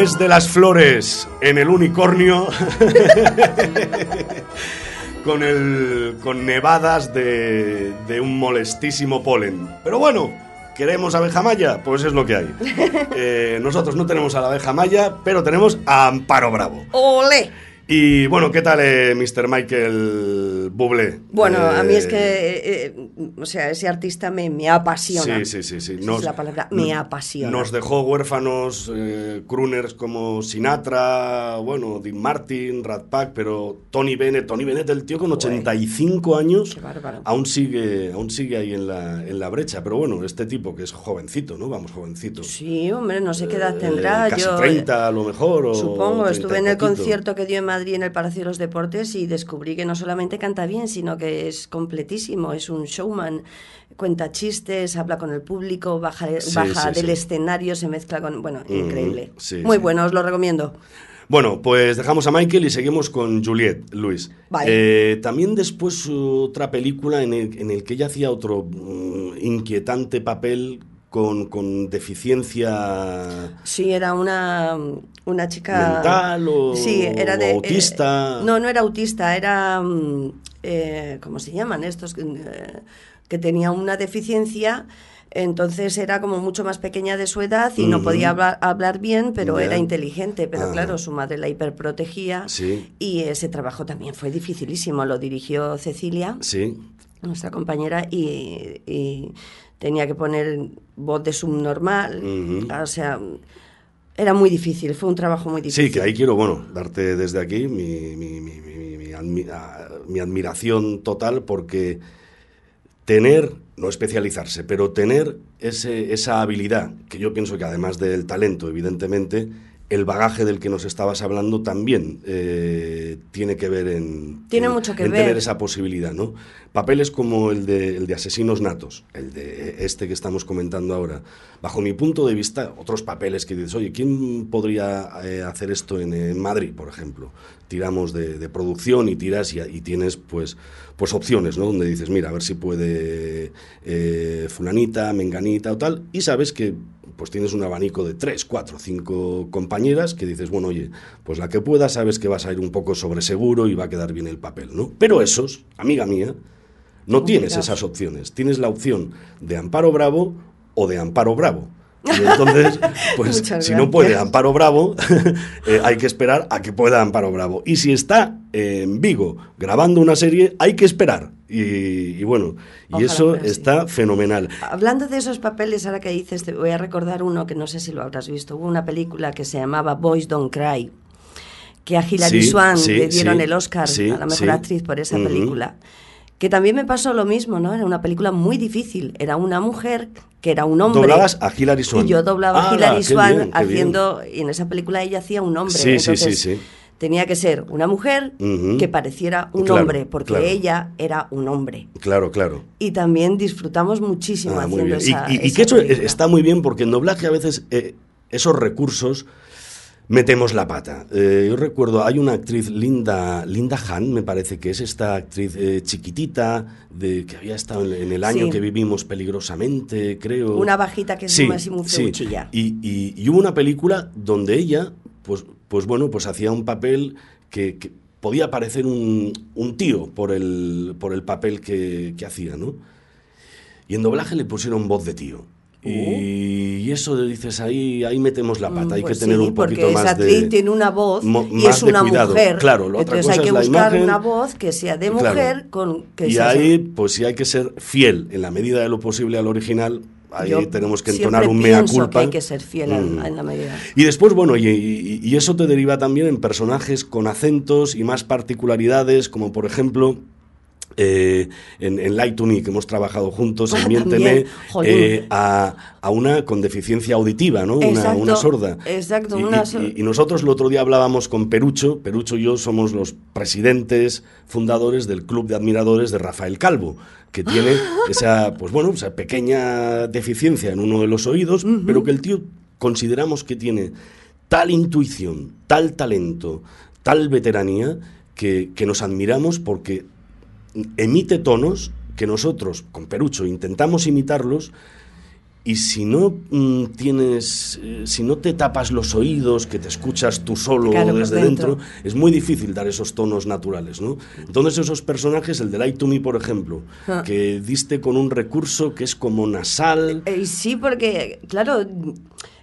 S2: De las flores en el unicornio. con, el, con nevadas de, de un molestísimo polen. Pero bueno, ¿queremos abeja maya? Pues es lo que hay. Eh, nosotros no tenemos a la abeja maya, pero tenemos a Amparo Bravo.
S4: ¡Ole!
S2: Y bueno, ¿qué tal, eh, Mr. Michael Bublé?
S4: Bueno, a mí es
S2: Eh,
S4: que, eh, o sea, ese artista me, me apasiona.
S2: Sí, sí, sí, sí.
S4: Esa es la palabra, me apasiona.
S2: Nos dejó huérfanos, eh, crooners como Sinatra, bueno, Dean Martin, Rat Pack, pero Tony Bennett, Tony Bennett, el tío con 85 años,
S4: Qué bárbaro.
S2: aún sigue, aún sigue ahí en la, en la brecha. Pero bueno, este tipo que es jovencito, ¿no? Vamos, jovencito.
S4: Sí, hombre, no sé qué edad
S2: Eh,
S4: tendrá.
S2: casi
S4: yo,
S2: 30 a lo mejor.
S4: Supongo,
S2: 30 y
S4: estuve en el
S2: poquito.
S4: concierto que dio en Madrid en el Palacio de los Deportes y descubrí que no solamente canta bien, sino que es completísimo, es un showman, cuenta chistes, habla con el público, baja,
S2: Sí,
S4: baja
S2: sí,
S4: del
S2: sí.
S4: escenario, se mezcla con... Bueno, increíble. Muy bueno, os lo recomiendo.
S2: Bueno, pues dejamos a Michael y seguimos con Juliette, Luis.
S4: Vale.
S2: Eh, también después otra película en el, en el que ella hacía otro mm, inquietante papel con, con deficiencia
S4: Sí, era una, una chica...
S2: mental o,
S4: Sí, era de...
S2: autista.
S4: eh, no, no era autista, era... mm, eh, ¿Cómo se llaman estos? Que, eh, que tenía una deficiencia... Entonces era como mucho más pequeña de su edad y no podía hablar, hablar bien, pero era inteligente. Pero
S2: Ah.
S4: claro, su madre la hiperprotegía
S2: Sí,
S4: y ese trabajo también fue dificilísimo. Lo dirigió Cecilia,
S2: sí.
S4: nuestra compañera, y, y tenía que poner voz de subnormal. O sea, era muy difícil, fue un trabajo muy difícil.
S2: Sí, que ahí quiero, bueno, darte desde aquí mi, mi- mi- mi- mi admi- mi admiración total porque tener, no especializarse, pero tener ese, esa habilidad, que yo pienso que además del talento, evidentemente, el bagaje del que nos estabas hablando también eh, tiene que ver en,
S4: Tiene
S2: en-
S4: mucho que
S2: en
S4: ver.
S2: tener esa posibilidad, ¿no? Papeles como el de, el de Asesinos Natos, el de este que estamos comentando ahora. Bajo mi punto de vista, otros papeles que dices, oye, ¿quién podría eh, hacer esto en, en Madrid, por ejemplo? Tiramos de, de producción y tiras y, y tienes pues, pues opciones, ¿no? Donde dices, mira, a ver si puede eh, fulanita, menganita o tal, y sabes que pues tienes un abanico de tres, cuatro, cinco compañeras que dices, bueno, oye, pues la que pueda sabes que vas a ir un poco sobre seguro y va a quedar bien el papel, ¿no? Pero esos, amiga mía, no tienes esas opciones. Tienes la opción de Amparo Bravo o de Amparo Bravo. Y entonces, pues si no puede. Amparo Bravo, eh, hay que esperar a que pueda Amparo Bravo. Y si está en Vigo grabando una serie, hay que esperar. Y, y bueno, y eso está fenomenal.
S4: Hablando de esos papeles, ahora que dices, te voy a recordar uno que no sé si lo habrás visto. Hubo una película que se llamaba Boys Don't Cry, que a Hilary
S2: Sí, sí,
S4: le dieron el Oscar a la mejor actriz por esa
S2: Ujú.
S4: película. Que también me pasó lo mismo, ¿no? Era una película muy difícil. Era una mujer que era un hombre.
S2: Doblabas a Hilary Swank.
S4: Y yo doblaba a
S2: ¡Hala,
S4: Hilary
S2: bien, qué
S4: haciendo. Y en esa película ella hacía un hombre.
S2: Sí, sí, sí, sí.
S4: Tenía que ser una mujer que pareciera un
S2: Claro,
S4: hombre, porque
S2: claro.
S4: ella era un hombre.
S2: Claro, claro.
S4: Y también disfrutamos muchísimo
S2: Ah, muy
S4: haciendo
S2: bien.
S4: Esa.
S2: y, y
S4: esa
S2: que eso está muy bien porque en doblaje a veces eh, esos recursos metemos la pata. Eh, yo recuerdo, hay una actriz, Linda, Linda Han, me parece que es esta actriz eh, chiquitita, de, que había estado en, en el año
S4: Sí.
S2: que vivimos peligrosamente, creo.
S4: Una bajita que es
S2: Sí,
S4: muy
S2: sí. Y, y- y hubo una película donde ella, pues, pues bueno, pues hacía un papel que, que podía parecer un, un tío por el, por el papel que, que hacía, ¿no? Y en doblaje le pusieron voz de tío. Y, y eso de- dices ahí, ahí metemos la pata, hay
S4: Pues
S2: que tener
S4: sí,
S2: un poquito
S4: porque
S2: más
S4: esa
S2: de
S4: actriz tiene una voz y es
S2: de
S4: una
S2: cuidado.
S4: mujer.
S2: Claro, la otra
S4: Entonces
S2: cosa
S4: hay que
S2: es
S4: buscar
S2: imagen.
S4: una voz que sea de
S2: Claro.
S4: mujer con que
S2: y
S4: sea
S2: ahí, pues si hay que ser fiel en la medida de lo posible al original, ahí
S4: Yo
S2: tenemos que entonar un mea culpa.
S4: que hay que ser fiel
S2: Mm.
S4: en la medida.
S2: Y después, bueno, y, y- y eso te deriva también en personajes con acentos y más particularidades, como por ejemplo. Eh, en, en Light to Me, que hemos trabajado juntos,
S4: Ah,
S2: en Miénteme, eh, a, a una con deficiencia auditiva, ¿no? Una,
S4: Exacto,
S2: una sorda.
S4: exacto,
S2: Y-
S4: una
S2: y- y nosotros el otro día hablábamos con Perucho, Perucho y yo somos los presidentes fundadores del Club de Admiradores de Rafael Calvo, que tiene esa, pues bueno, esa pequeña deficiencia en uno de los oídos, pero que el tío consideramos que tiene tal intuición, tal talento, tal veteranía, que, que nos admiramos porque emite tonos que nosotros, con Perucho, intentamos imitarlos y si no mm, tienes, eh, si no te tapas los oídos, que te escuchas tú solo
S4: Claro,
S2: desde
S4: dentro.
S2: dentro, es muy difícil dar esos tonos naturales, ¿no? Entonces esos personajes, el de Light to Me, por ejemplo,
S4: Ah.
S2: que diste con un recurso que es como nasal,
S4: Eh, sí, porque, claro,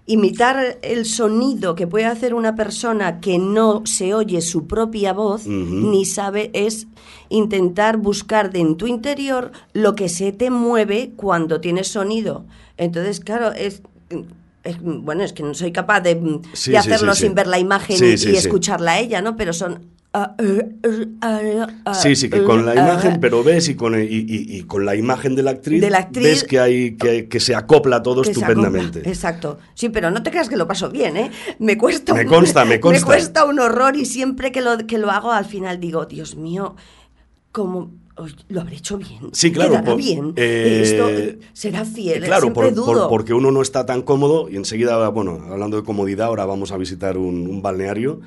S4: imitar el sonido que puede hacer una persona que no se oye su propia voz ni sabe es intentar buscar de en tu interior lo que se te mueve cuando tienes sonido. Entonces, claro, es... bueno, es que no soy capaz de,
S2: Sí, sí,
S4: hacerlo
S2: sí, sí.
S4: sin ver la imagen y, escucharla a ella, ¿no? Pero son... eh, eh,
S2: Sí, sí, que con la imagen, pero ves y con, y, y- y con la imagen de la actriz,
S4: De la actriz-
S2: ves que, hay, que, que se acopla todo
S4: que
S2: estupendamente.
S4: acopla. Exacto. Sí, pero no te creas que lo paso bien, ¿eh? Me cuesta
S2: Me
S4: un,
S2: consta, me consta.
S4: cuesta un horror y siempre que lo, que lo hago al final digo, Dios mío, ¿cómo uy, lo habré hecho bien?
S2: Sí, claro.
S4: ¿Quedará
S2: por-
S4: bien?
S2: eh,
S4: Esto será fiel,
S2: Claro,
S4: siempre
S2: por- por- porque uno no está tan cómodo y enseguida, bueno, hablando de comodidad, ahora vamos a visitar un, un balneario.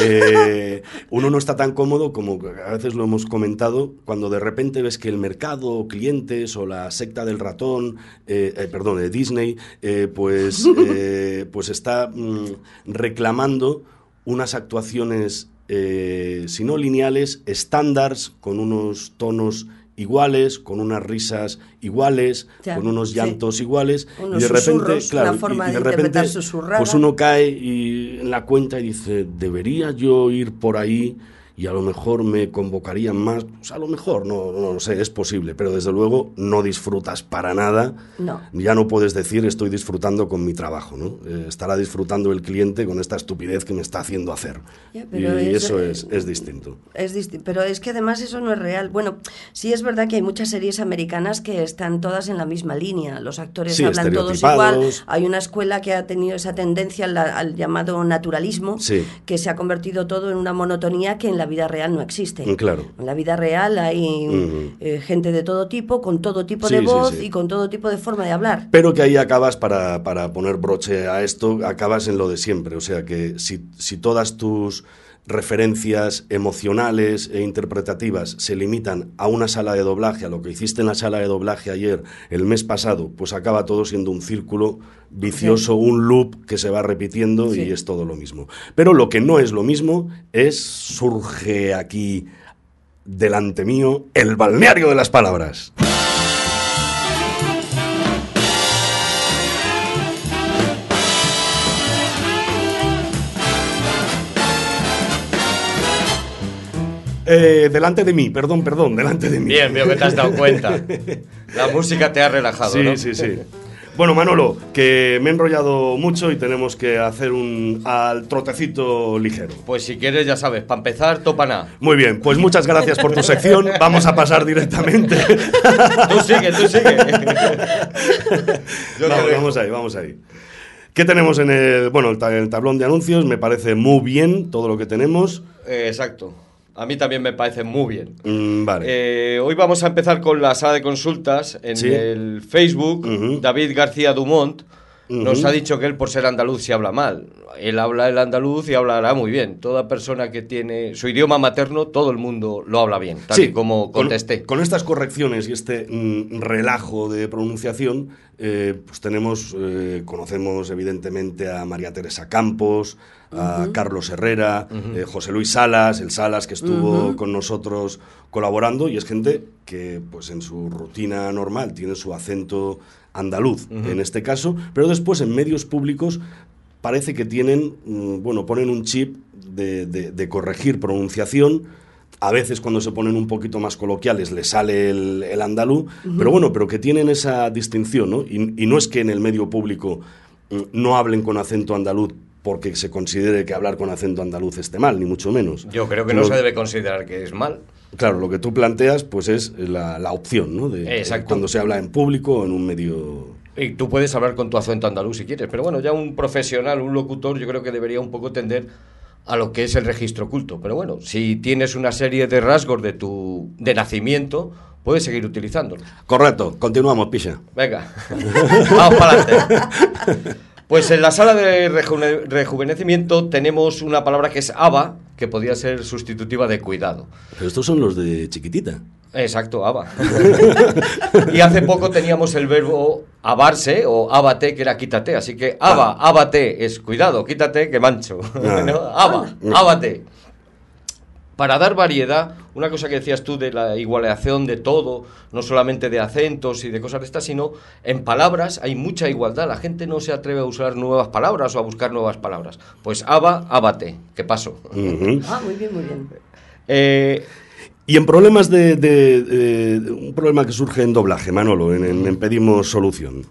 S2: Eh, uno no está tan cómodo como a veces lo hemos comentado cuando de repente ves que el mercado, clientes o la secta del ratón, eh, eh, perdón, de Disney, pues, pues está mm, reclamando unas actuaciones, si no lineales, estándares, con unos tonos iguales, con unas risas iguales,
S4: Ya,
S2: con unos
S4: sí.
S2: llantos iguales,
S4: Unos
S2: y de repente, claro,
S4: una
S2: y-
S4: forma
S2: y,
S4: de
S2: de repente, pues uno cae y en la cuenta y dice, debería yo ir por ahí y a lo mejor me convocarían más, pues a lo mejor, no, no sé, es posible, pero desde luego no disfrutas para nada,
S4: No.
S2: ya no puedes decir estoy disfrutando con mi trabajo, ¿no? Eh, estará disfrutando el cliente con esta estupidez que me está haciendo hacer.
S4: Ya, pero
S2: y
S4: es-
S2: eso es, es distinto.
S4: Es disti- pero es que además eso no es real. Bueno, sí es verdad que hay muchas series americanas que están todas en la misma línea. Los actores
S2: Sí,
S4: hablan todos igual. Hay una escuela que ha tenido esa tendencia al, al llamado naturalismo,
S2: Sí.
S4: que se ha convertido todo en una monotonía que en la vida real no existe.
S2: Mm, Claro.
S4: En la vida real hay
S2: Ujú.
S4: eh, gente de todo tipo, con todo tipo
S2: Sí,
S4: de
S2: sí,
S4: voz
S2: sí.
S4: y con todo tipo de forma de hablar.
S2: Pero que ahí acabas, para, para poner broche a esto, acabas en lo de siempre. O sea que si, si todas tus referencias emocionales e interpretativas se limitan a una sala de doblaje, a lo que hiciste en la sala de doblaje ayer, el mes pasado, pues acaba todo siendo un círculo vicioso, un loop que se va repitiendo
S4: Sí.
S2: y es todo lo mismo. Pero lo que no es lo mismo es, surge aquí delante mío, el balneario de las palabras. Eh, delante de mí, perdón, perdón, delante de mí.
S3: Bien, veo que te has dado cuenta. La música te ha relajado,
S2: Sí,
S3: ¿no?
S2: sí, sí. Bueno, Manolo, que me he enrollado mucho y tenemos que hacer un al trotecito ligero.
S3: Pues si quieres, ya sabes, para empezar, topaná.
S2: Muy bien, pues muchas gracias por tu sección. Vamos a pasar directamente.
S3: Tú sigue, tú sigue. Yo
S2: vamos, vamos ahí, vamos ahí. ¿Qué tenemos en el, bueno, el tablón de anuncios? Me parece muy bien todo lo que tenemos.
S3: Eh, exacto. A mí también me parece muy bien.
S2: Mm, vale.
S3: Eh, hoy vamos a empezar con la sala de consultas en
S2: Sí.
S3: el Facebook. David García Dumont nos ha dicho que él por ser andaluz se habla mal. Él habla el andaluz y hablará muy bien. Toda persona que tiene su idioma materno, todo el mundo lo habla bien, tal
S2: Sí,
S3: y como
S2: con-
S3: contesté.
S2: Con, estas correcciones y este mm, relajo de pronunciación, eh, pues tenemos, eh, conocemos evidentemente a María Teresa Campos, a Carlos Herrera, eh, José Luis Salas, el Salas que estuvo con nosotros colaborando y es gente que pues en su rutina normal tiene su acento andaluz en este caso, pero después en medios públicos parece que tienen, mm, bueno, ponen un chip de, de- de corregir pronunciación. A veces cuando se ponen un poquito más coloquiales le sale el, el andaluz, pero bueno, pero que tienen esa distinción, ¿no? Y, y no es que en el medio público mm, no hablen con acento andaluz porque se considere que hablar con acento andaluz esté mal, ni mucho menos.
S3: Yo creo que no
S2: Lo-
S3: se debe considerar que es mal.
S2: Claro, lo que tú planteas pues es la, la opción, ¿no? De,
S3: Exacto.
S2: Cuando se habla en público o en un medio...
S3: Y tú puedes hablar con tu acento andaluz si quieres, pero bueno, ya un profesional, un locutor, yo creo que debería un poco tender a lo que es el registro oculto. Pero bueno, si tienes una serie de rasgos de tu de nacimiento, puedes seguir utilizándolo.
S2: Correcto, continuamos, Pisha.
S3: Venga, vamos para adelante. Pues en la sala de rejuvenecimiento tenemos una palabra que es aba, que podría ser sustitutiva de cuidado.
S2: Pero estos son los de chiquitita.
S3: Exacto, aba. y hace poco teníamos el verbo abarse o ábate, que era quítate. Así que aba, ábate es cuidado, quítate, que mancho.
S2: Ah.
S3: Aba, ábate. Para dar variedad, una cosa que decías tú de la igualación de todo, no solamente de acentos y de cosas de estas, sino en palabras hay mucha igualdad. La gente no se atreve a usar nuevas palabras o a buscar nuevas palabras. Pues aba, ábate. ¿Qué pasó?
S4: Ah, muy bien, muy bien.
S3: Eh,
S2: Y en problemas de, de- de- un problema que surge en doblaje, Manolo, en, en- en pedimos solución.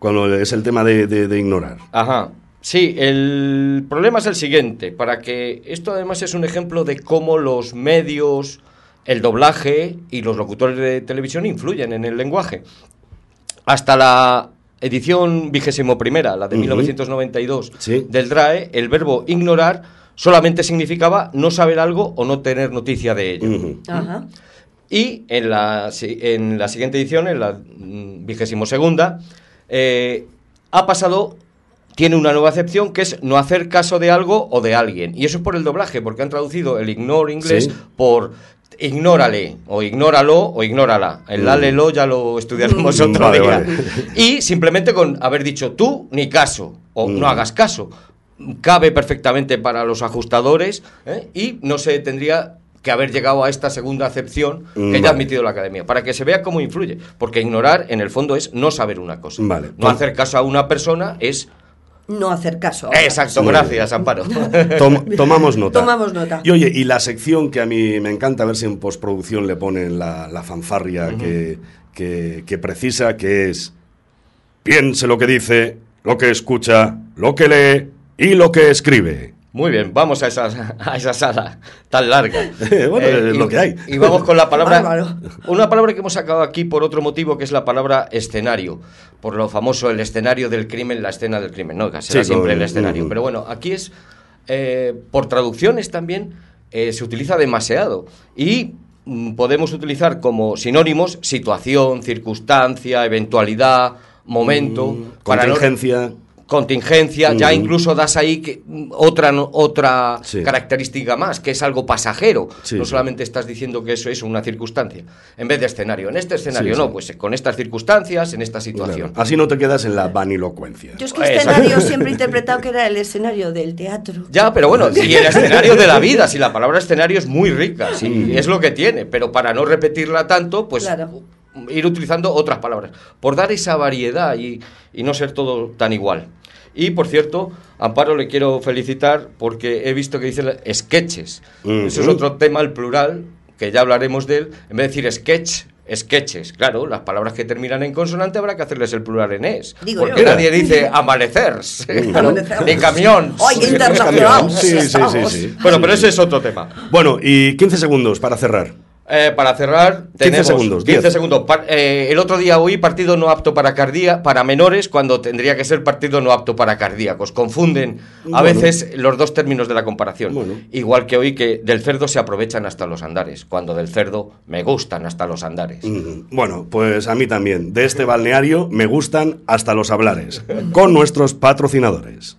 S2: Cuando es el tema de, de- de ignorar.
S3: Ajá. Sí, el problema es el siguiente, para que esto además es un ejemplo de cómo los medios, el doblaje y los locutores de televisión influyen en el lenguaje. Hasta la edición vigésimo primera, la de
S2: Ujú.
S3: 1992
S2: Sí.
S3: del DRAE, el verbo ignorar solamente significaba no saber algo o no tener noticia de ello.
S4: Ajá.
S3: Y en la, si- en la siguiente edición, en la vigésimo segunda, eh, ha pasado, tiene una nueva acepción que es no hacer caso de algo o de alguien. Y eso es por el doblaje, porque han traducido el ignore inglés
S2: Sí.
S3: por ignórale, o ignóralo, o ignórala. El
S2: Mm.
S3: lálelo ya lo estudiaremos
S2: Mm,
S3: otro
S2: vale,
S3: día.
S2: vale.
S3: Y simplemente con haber dicho tú ni caso, o
S2: Mm.
S3: no hagas caso. Cabe perfectamente para los ajustadores ¿eh? y no se tendría que haber llegado a esta segunda acepción que
S2: Mm,
S3: ya ha
S2: vale.
S3: admitido la academia, para que se vea cómo influye. Porque ignorar, en el fondo, es no saber una cosa.
S2: Vale.
S3: No hacer caso a una persona es.
S4: No hacer caso.
S3: Exacto, gracias, Amparo.
S2: Tom- tomamos nota.
S4: Tomamos nota.
S2: Y oye, y la sección que a mí me encanta, a ver si en postproducción le ponen la, la fanfarria que, que- que precisa, que es piense lo que dice, lo que escucha, lo que lee y lo que escribe.
S3: Muy bien, vamos a esa, a esa sala tan larga.
S2: Bueno, es
S3: y-
S2: lo que hay.
S3: Y vamos con la palabra. Una palabra que hemos sacado aquí por otro motivo, que es la palabra escenario. Por lo famoso, el escenario del crimen, la escena del crimen. No, que será
S2: Sí,
S3: siempre el escenario. Pero bueno, aquí es. eh, por traducciones también eh, se utiliza demasiado. Y mm, podemos utilizar como sinónimos situación, circunstancia, eventualidad, momento. para no-
S2: Contingencia.
S3: ya
S2: Mm.
S3: incluso das ahí que, mm, otra, no- otra
S2: Sí.
S3: característica más, que es algo pasajero.
S2: Sí,
S3: no
S2: sí.
S3: solamente estás diciendo que eso es una circunstancia, en vez de escenario. En este escenario
S2: Sí,
S3: no,
S2: sí.
S3: pues con estas circunstancias, en esta situación.
S2: Claro. Así no te quedas en la vanilocuencia.
S4: Yo es que escenario siempre he interpretado que era el escenario del teatro.
S3: Ya, pero bueno, y el escenario de la vida, si la palabra escenario es muy rica, sí, es lo que tiene, pero para no repetirla tanto, pues
S4: Claro.
S3: Ir utilizando otras palabras, por dar esa variedad y, y no ser todo tan igual. Y por cierto, Amparo le quiero felicitar porque he visto que dice sketches.
S2: Ujú.
S3: Eso es otro tema, el plural, que ya hablaremos de él. En vez de decir sketch, Sketches, claro, las palabras que terminan en consonante habrá que hacerles el plural en es.
S4: Digo
S3: porque
S4: yo.
S3: nadie dice amanecers, claro,
S4: Amanecer.
S3: ni camión.
S2: Sí, sí, sí.
S3: Bueno, pero ese es otro tema.
S2: Bueno, y 15 segundos para cerrar.
S3: Eh, para cerrar,
S2: 15
S3: tenemos
S2: segundos,
S3: 15
S2: 10.
S3: segundos. Pa- eh, el otro día oí partido no apto para cardía, para menores, cuando tendría que ser partido no apto para cardíacos. Confunden a
S2: Bueno.
S3: veces los dos términos de la comparación.
S2: Bueno.
S3: Igual que oí que del cerdo se aprovechan hasta los andares, cuando del cerdo me gustan hasta los andares.
S2: Mm, Bueno, pues a mí también. De este balneario me gustan hasta los hablares. Con nuestros patrocinadores.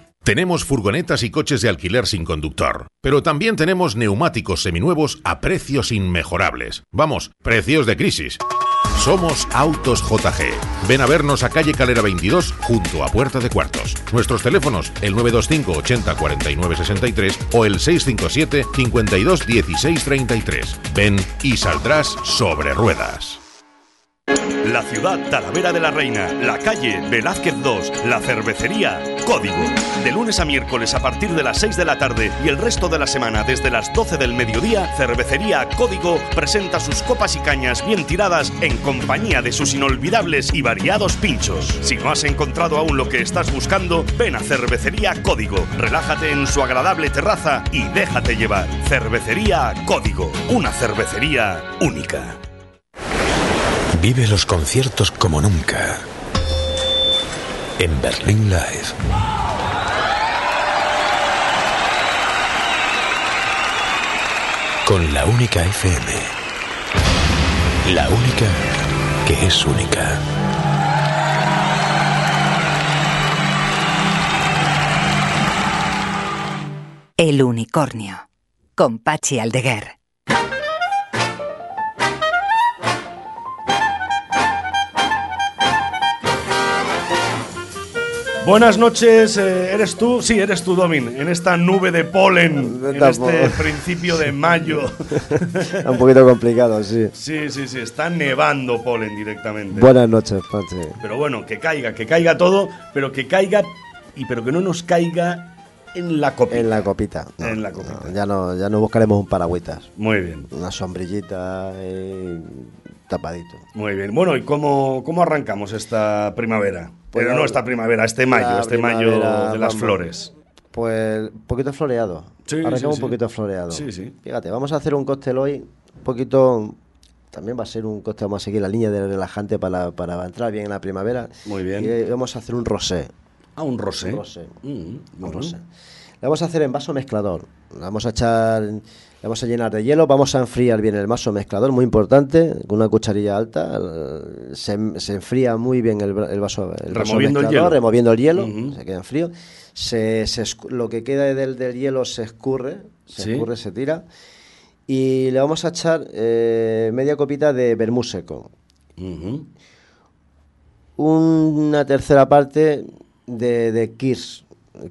S7: Tenemos furgonetas y coches de alquiler sin conductor, pero también tenemos neumáticos seminuevos a precios inmejorables. Vamos, precios de crisis. Somos Autos JG. Ven a vernos a calle Calera 22 junto a Puerta de Cuartos. Nuestros teléfonos el 925 80 49 63 o el 657 52 16 33. Ven y saldrás sobre ruedas.
S6: La ciudad Talavera de la Reina, la calle Velázquez 2, la cervecería Código. De lunes a miércoles a partir de las 6 de la tarde y el resto de la semana desde las 12 del mediodía, Cervecería Código presenta sus copas y cañas bien tiradas en compañía de sus inolvidables y variados pinchos. Si no has encontrado aún lo que estás buscando, ven a Cervecería Código. Relájate en su agradable terraza y déjate llevar. Cervecería Código, una cervecería única.
S8: Vive los conciertos como nunca. En Berlín Live. Con la única FM. La única que es única.
S1: El unicornio. Con Pachi Aldeguer.
S2: Buenas noches, eh, ¿eres tú? Sí, eres tú, Domin, en esta nube de polen, en este principio de mayo.
S10: Un poquito complicado, sí.
S2: Sí, sí, sí, está nevando polen directamente.
S10: Buenas noches, Pachi.
S2: Pero bueno, que caiga, que caiga todo, pero que caiga, y pero que no nos caiga en la copita.
S10: En la copita. No,
S2: En la copita.
S10: no, ya, no, ya no buscaremos un paragüitas.
S2: Muy bien,
S10: Una sombrillita eh, tapadito.
S2: muy bien. Bueno, ¿y cómo, cómo arrancamos esta primavera?
S10: Pues
S2: pero
S10: la-
S2: no esta primavera, este mayo,
S10: la
S2: este mayo de las
S10: vamos.
S2: flores.
S10: Pues un poquito floreado.
S2: Sí,
S10: Arrancamos
S2: sí, sí.
S10: un poquito floreado.
S2: Sí, sí.
S10: Fíjate, vamos a hacer un cóctel hoy un poquito... También va a ser un cóctel, vamos a seguir la línea de relajante para, para entrar bien en la primavera.
S2: Muy bien.
S10: Y vamos a hacer un rosé.
S2: Ah, un rosé.
S10: Un rosé.
S2: Mm,
S10: Un
S2: bueno.
S10: rosé. Le vamos a hacer en vaso mezclador. Le vamos a echar, vamos a llenar de hielo, vamos a enfriar bien el vaso mezclador, muy importante, con una cucharilla alta. el- Se, se enfría muy bien el, el vaso, el vaso
S2: Removiendo el hielo.
S10: removiendo el hielo, se queda en frío. Se, se lo que queda del, del hielo se escurre, se
S2: Sí.
S10: escurre, se tira. Y le vamos a echar eh, media copita de vermú seco. Una tercera parte de, de Kirs.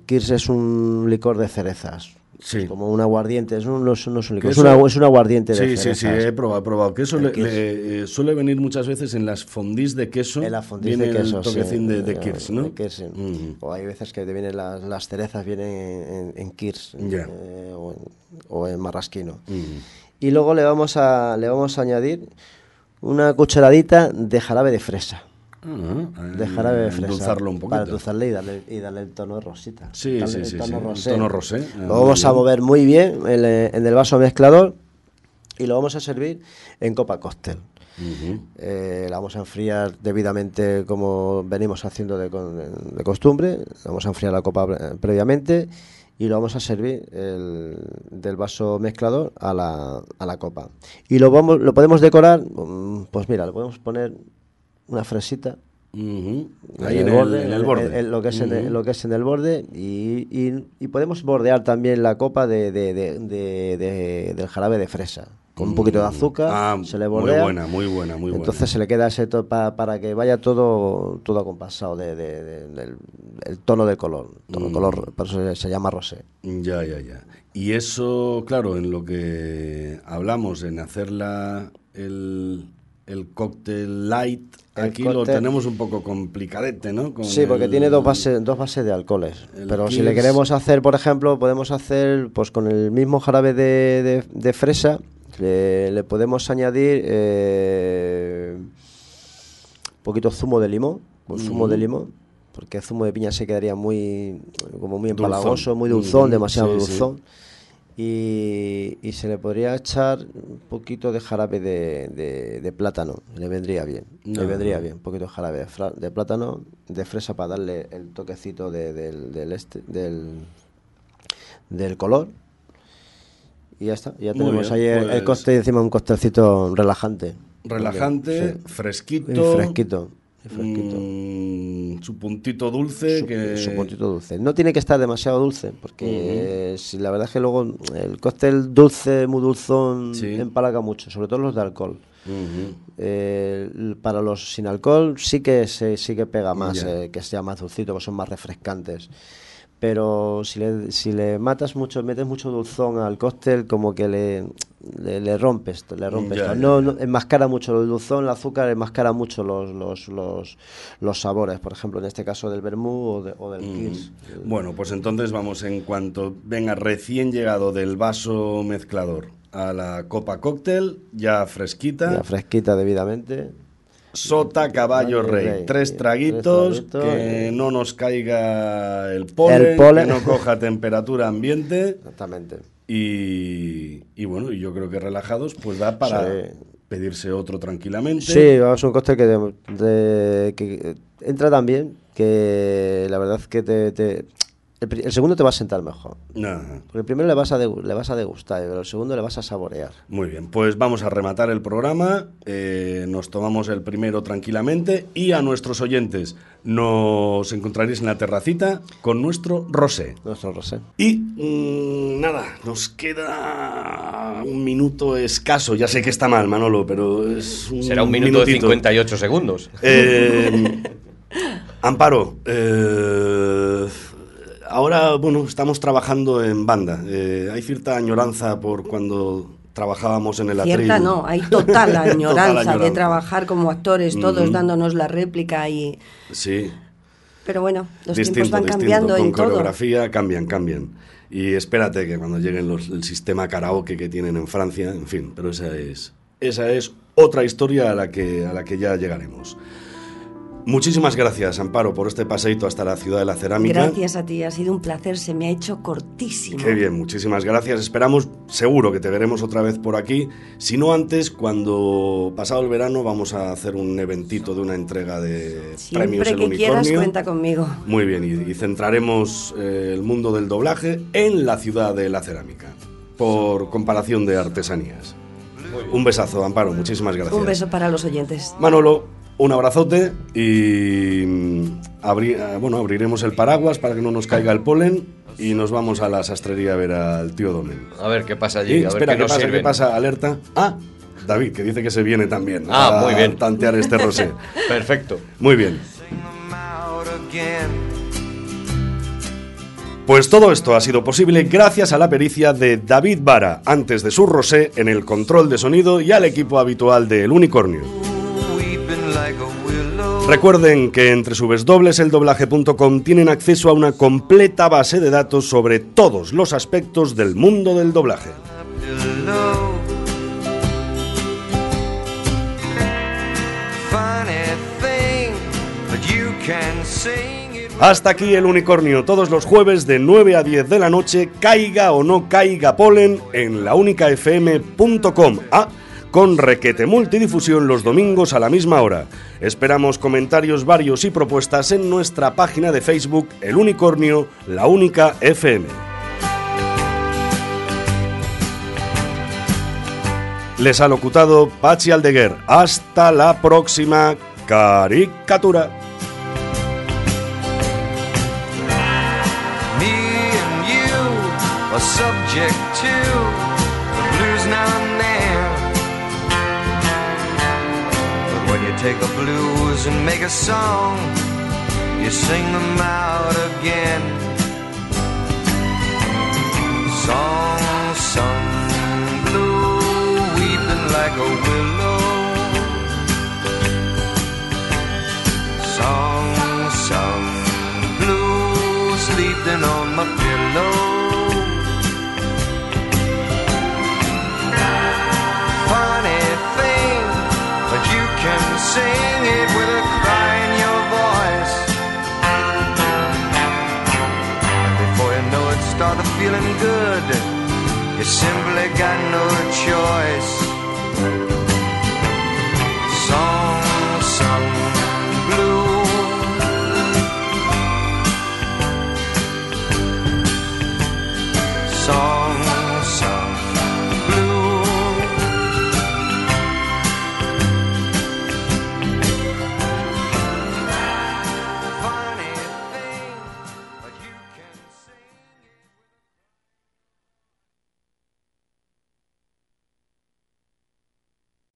S10: Kirs es un licor de cerezas.
S2: Sí.
S10: Es como un aguardiente, es un, no no es una- es un aguardiente de
S2: Sí, sí, sí, he probado, he probado. Que eso
S10: El
S2: le-
S10: Kirsch.
S2: le- eh, suele venir muchas veces en las fondis de queso.
S10: En la fondue
S2: viene
S10: de queso,
S2: el toquecín
S10: sí.
S2: de, de
S10: Eh,
S2: Kirsch, ¿no?
S10: de Kirsch.
S2: Mm.
S10: O hay veces que te vienen las, las cerezas vienen en, en Kirs
S2: Ya.
S10: eh, o, en, o en marrasquino.
S2: Mm.
S10: Y luego le vamos a le vamos a añadir una cucharadita de jarabe de fresa. De jarabe de fresa.
S2: endulzarlo un poquito.
S10: Para endulzarle y darle, y darle el tono rosita.
S2: Sí,
S10: Darle
S2: sí,
S10: el
S2: sí,
S10: tono
S2: sí, el
S10: rosé.
S2: tono rosé. Ah,
S10: Lo vamos a mover muy bien en, el- en el vaso mezclador y lo vamos a servir en copa cóctel. Eh, la vamos a enfriar debidamente como venimos haciendo de, de costumbre. Vamos a enfriar la copa pre- previamente y lo vamos a servir el- del vaso mezclador a la, a la copa. Y lo, vamos, lo podemos decorar, mm, pues mira, le podemos poner una fresita
S2: Ahí en el,
S10: borde,
S2: en el borde.
S10: en lo, que es en el,
S2: Ujú.
S10: lo que es en el borde y, y- y podemos bordear también la copa de, de- de- de- de- del jarabe de fresa con un poquito de azúcar,
S2: Ah,
S10: se le
S2: muy
S10: bordea.
S2: buena, muy buena, muy buena.
S10: Entonces se le queda ese pa- para que vaya todo todo acompasado de, de- de- del el tono de color, tono
S2: Mm.
S10: color, por eso se, se llama rosé.
S2: Ya, ya, ya. Y eso, claro, en lo que hablamos, en hacer la, el, el cóctel light, Aquí lo
S10: cóctel-
S2: tenemos un poco complicadete, ¿no? Con
S10: Sí, porque
S2: el-
S10: tiene dos bases, dos bases de alcoholes. Pero si le queremos hacer, por ejemplo, podemos hacer pues con el mismo jarabe de, de- de fresa, le, le podemos añadir eh, un poquito zumo de limón, un zumo de limón, porque el zumo de piña se quedaría muy como muy
S2: Dulzón.
S10: empalagoso, muy dulzón, demasiado
S2: sí, sí.
S10: Y, y se le podría echar un poquito de jarabe de, de- de plátano, le vendría bien,
S2: No.
S10: le vendría bien, un poquito de jarabe de, fra- de plátano, de fresa para darle el toquecito de- del, del este, del, del color. Y ya está, ya tenemos
S2: bien,
S10: ahí el, el
S2: pues-
S10: cóctel encima un costelcito relajante.
S2: Relajante,
S10: Sí.
S2: fresquito.
S10: Y fresquito.
S2: Mm, su puntito dulce
S10: Su-
S2: que...
S10: su puntito dulce. No tiene que estar demasiado dulce, porque si la verdad es que luego el cóctel dulce, muy dulzón,
S2: Sí.
S10: empalaga mucho, sobre todo los de alcohol. Eh, para los sin alcohol sí que se, sí que pega más, eh, que sea más dulcito, que son más refrescantes. Pero si le, si le matas mucho, metes mucho dulzón al cóctel, como que le, le, le rompes, le rompes.
S2: Ya,
S10: no, no- enmascara mucho el dulzón, el azúcar enmascara mucho los, los, los, los sabores, por ejemplo, en este caso del vermú o, de- o del Kills.
S2: Bueno, pues entonces vamos en cuanto venga recién llegado del vaso mezclador a la copa cóctel, ya fresquita.
S10: Ya fresquita debidamente.
S2: Sota, caballo, rey.
S10: rey.
S2: Tres traguitos, que no nos caiga el polen,
S10: El polen.
S2: que no coja temperatura ambiente.
S10: Exactamente.
S2: Y, y bueno, yo creo que relajados, pues da para
S10: Sí.
S2: pedirse otro tranquilamente.
S10: Sí, vamos, un cóctel que, de- de- que entra tan bien que la verdad es que te, te- el, segundo te va a sentar mejor.
S2: Nah,
S10: Porque el primero le vas a, le vas a degustar, pero el segundo le vas a saborear.
S2: Muy bien, pues vamos a rematar el programa. eh, nos tomamos el primero tranquilamente y a nuestros oyentes nos encontraréis en la terracita con nuestro rosé.
S10: Nuestro rosé.
S2: Y mm, nada, nos queda un minuto escaso. Ya sé que está mal, Manolo, pero es un
S3: Será un minuto de
S2: minutito.
S3: 58 segundos.
S2: Eh, Amparo, eh, ahora, bueno, estamos trabajando en banda. Eh, hay cierta añoranza por cuando trabajábamos en el atril.
S4: Cierta no, hay total añoranza,
S2: Total
S4: de
S2: añoranza.
S4: trabajar como actores, todos dándonos la réplica y...
S2: Sí,
S4: Pero bueno, los
S2: distinto,
S4: tiempos van
S2: distinto.
S4: cambiando
S2: Con
S4: en todo.
S2: coreografía cambian, cambian. Y espérate que cuando lleguen los, el sistema karaoke que tienen en Francia, en fin, pero esa es, esa es otra historia a la que, a la que ya llegaremos. Muchísimas gracias, Amparo, por este paseito hasta la ciudad de la cerámica.
S4: Gracias a ti, ha sido un placer, se me ha hecho cortísimo.
S2: Qué bien, muchísimas gracias. Esperamos, seguro que te veremos otra vez por aquí. Si no antes, cuando pasado el verano vamos a hacer un eventito de una entrega de premios
S4: Siempre
S2: El
S4: que quieras, cuenta conmigo.
S2: Muy bien, y, y centraremos eh, el mundo del doblaje en la ciudad de la cerámica, por comparación de artesanías. Un besazo, Amparo, muchísimas gracias.
S4: Un beso para los oyentes.
S2: Manolo, un abrazote y mm, abri- ah, bueno, abriremos el paraguas para que no nos caiga el polen y nos vamos a la sastrería a ver al tío Domen.
S3: A ver qué pasa allí.
S2: Y,
S3: a ver
S2: espera,
S3: qué
S2: ¿qué
S3: nos
S2: pasa?
S3: sirven.
S2: ¿Qué pasa? Alerta. Ah, David, que dice que se viene también.
S3: Ah, muy bien.
S2: Tantear este rosé.
S3: Perfecto.
S2: Muy bien. Pues todo esto ha sido posible gracias a la pericia de David Vara, antes de su rosé, en el control de sonido y al equipo habitual de El Unicornio. Recuerden que entre subesdobleseldoblaje.com tienen acceso a una completa base de datos sobre todos los aspectos del mundo del doblaje. Hasta aquí el unicornio, todos los jueves de 9 a 10 de la noche, caiga o no caiga polen en launicafm.com. Ah, con requete multidifusión los domingos a la misma hora. Esperamos comentarios varios y propuestas en nuestra página de Facebook El Unicornio, La Única FM. Les ha locutado Pachi Aldeguer. Hasta la próxima caricatura.
S9: Take the blues and make a song. You sing them out again. Song sung blue, weeping like a willow. Song sung blue, sleeping on my pillow. Funny can sing it with a cry in your voice. And before you know it, started feeling good. You simply got no choice. Song sung blue. Song.